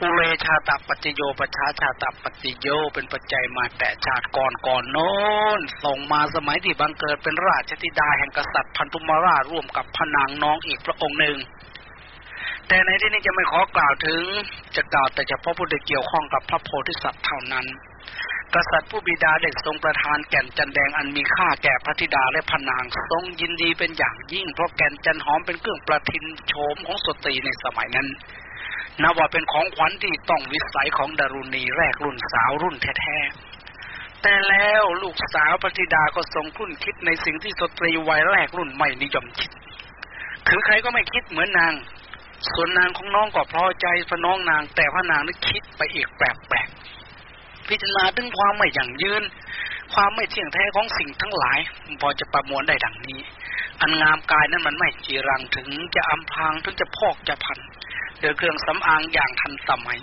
อุเรชาตปัจโยปชาชาตปัจโยเป็นปัจจัยมาแต่ชาติก่อนก่อนโน้นส่งมาสมัยที่บังเกิดเป็นราชธิดาแห่งกษัตริย์พันธุมาราชร่วมกับพนางน้องอีกพระองค์หนึ่ง แต่ในที่นี้จะไม่ขอกล่าวถึง จะกล่าวแต่เฉพาะผู้ที่เกี่ยวข้องกับพระโพธิสัตว์เท่านั้น กษัตริย์ผู้บิดาเด็กทรงประทานแก่นจันแดงอันมีค่าแก่พระธิดาและพนางทรงยินดีเป็นอย่างยิ่ง เพราะแก่นจันหอมเป็นเครื่องประทินโฉมของสตรีในสมัยนั้น นับว่าเป็นของขวัญที่ต้องวิสัยของดารุณีแรกรุ่นสาวรุ่นแท้ๆ แต่แล้วลูกสาวพระธิดาก็ทรงคุ้นคิดในสิ่งที่สตรีวัยแรกรุ่นไม่นิยมคิด คือใครก็ไม่คิดเหมือนนาง ส่วนนางของน้องก็พอใจพน้องนาง แต่พระนางนึกคิดไปอีกแปลกๆ พิจารณาถึงความไม่อย่างยืน ความไม่เที่ยงแท้ของสิ่งทั้งหลาย พอจะประมวลได้ดังนี้ อันงามกายนั้นมันไม่จีรังถึงจะอำพางถึงจะพอกจะพัน คือเครื่องสำอางอย่างทันสมัย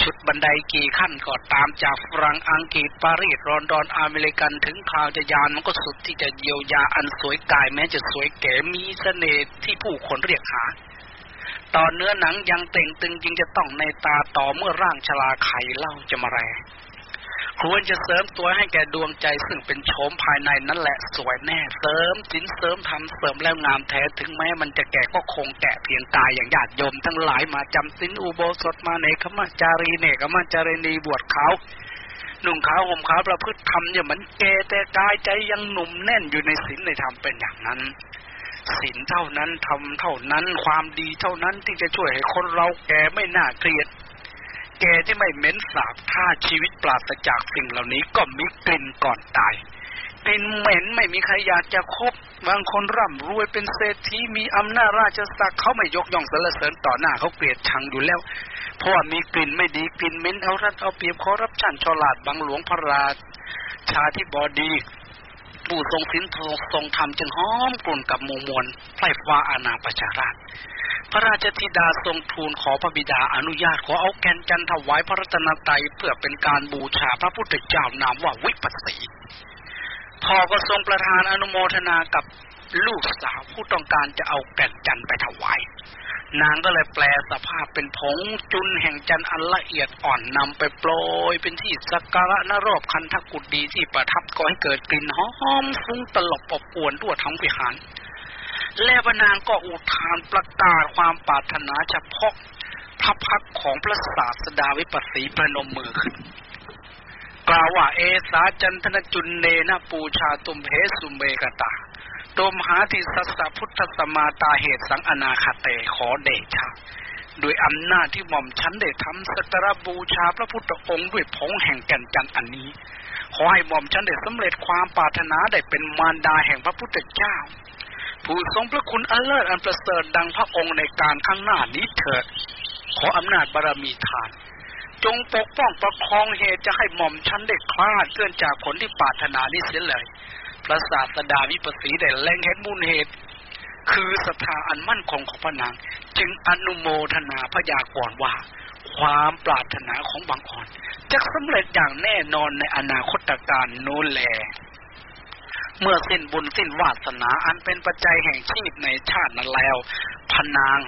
ชุดบันไดกี่ขั้นก็ตามจากฝรั่งอังกฤษปารีสรอนดอนอเมริกันถึงคราวจะยานมันก็สุดที่จะเยียวยาอันสวยกายแม้จะสวยเก๋มีเสน่ห์ที่ผู้คนเรียกหาตอนเนื้อหนังยังเต่งตึงจึงจะต้องในตาต่อเมื่อร่างชลาไข่เล่าจะมาแร ควรจะเสริมตัวให้แก่ดวงใจซึ่งเป็นโฉมภายในนั่นแหละสวยแน่ เสริมสินเสริมทำเสริมแล้วงามแท้ถึงแม้มันจะแก่ก็คงแก่เพียงกายอย่างญาติโยมทั้งหลายมาจำสินอุโบสถมาเนคมาจารีเนกมาจารีนีบวชเขาหนุ่งขาวห่มขาวประพฤติธรรมอย่างเหมือนแก่แต่กายใจยังหนุ่มแน่นอยู่ในศีลในธรรมเป็นอย่างนั้นศีลเท่านั้นทำเท่านั้นความดีเท่านั้นที่จะช่วยให้คนเราแก่ไม่น่าเกลียด แกที่ไม่เหม็นสาบถ้าชีวิตปราศจากสิ่งเหล่านี้ก็มีกลิ่นก่อนตายกลิ่นเหม็นไม่มีใครอยากจะคบบางคนร่ำรวยเป็นเศรษฐีมีอำนาจราชศักดิ์เขาไม่ยกย่องสรรเสริญต่อหน้าเขาเกลียดชังอยู่แล้ว เพราะว่ามีกลิ่นไม่ดีกลิ่นเหม็นเอารัดเอาเปรียบคอรับชันฉลาดบังหลวงพระราชาที่บอดีผู้ทรงศีลทรงธรรมจึงหอมกลุ่นกับมูมวลไพร่ฟ้าอาณาประชาราช พระราชธิดาทรงทูลขอพระบิดาอนุญาตขอเอาแกนจันถวายพระรัตนตรัยเพื่อเป็นการบูชาพระพุทธเจ้านามว่าวิปัสสีพ่อก็ทรงประทานอนุโมทนากับลูกสาวผู้ต้องการจะเอาแก่นจันไปถวาย นางก็เลยแปลสภาพเป็นผงจุนแห่งจันอันละเอียดอ่อนนำไปโปรย เป็นที่สักการะนรอบคันทกุฎดีที่ประทับก็ให้เกิดกลิ่นหอมฟุ้งตลบอบอวนทั่วทั้งวิหาร แล้วนางก็อุทานประกาศความปรารถนาเฉพาะพระพักของพระศาสดาวิปัสสีประนมมือขึ้นกล่าวว่าเอสาจันทนจุนเนนะปูชาตุมเพสุเมกตาโดมหาทิสัสพุทธสมาตาเหตุสังอนาคาเตขอเดชะโดยอำนาจที่หม่อมฉันได้ทำสักการบูชาพระพุทธองค์ด้วยผงแห่งแก่นจันอันนี้ ขอให้หม่อมฉันได้สำเร็จความปรารถนาได้เป็นมารดาแห่งพระพุทธเจ้า ผู้ทรงพระคุณอันเลิศอันประเสริฐดังพระองค์ในการข้างหน้านี้เถิด ขออำนาจบารมีทาน จงปกป้องประคองเหตุจะให้หม่อมฉันได้คลาดเคลื่อนจากผลที่ปรารถนานี้เสียเลย พระศาสดาวิปัสสีได้แรงเห็นมูลเหตุ คือศรัทธาอันมั่นคงของพระนาง จึงอนุโมทนาพระยากรว่า ความปรารถนาของบางอ่อนจะสำเร็จอย่างแน่นอนในอนาคตการโน้นแล เมื่อสิ้นบุญสิ้นวาสนาอันเป็นปัจจัยแห่งชีพในชาตินั้นแล้วพนาง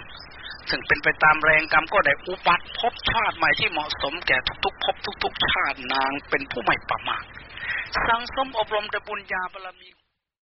ถึงเป็นไปตามแรงกรรมก็ได้อุบัติพบชาติใหม่ที่เหมาะสมแก่ทุกๆภพทุก ๆ ชาตินางเป็นผู้ไม่ประมาทสังสมอบรมแต่บุญญาบารมี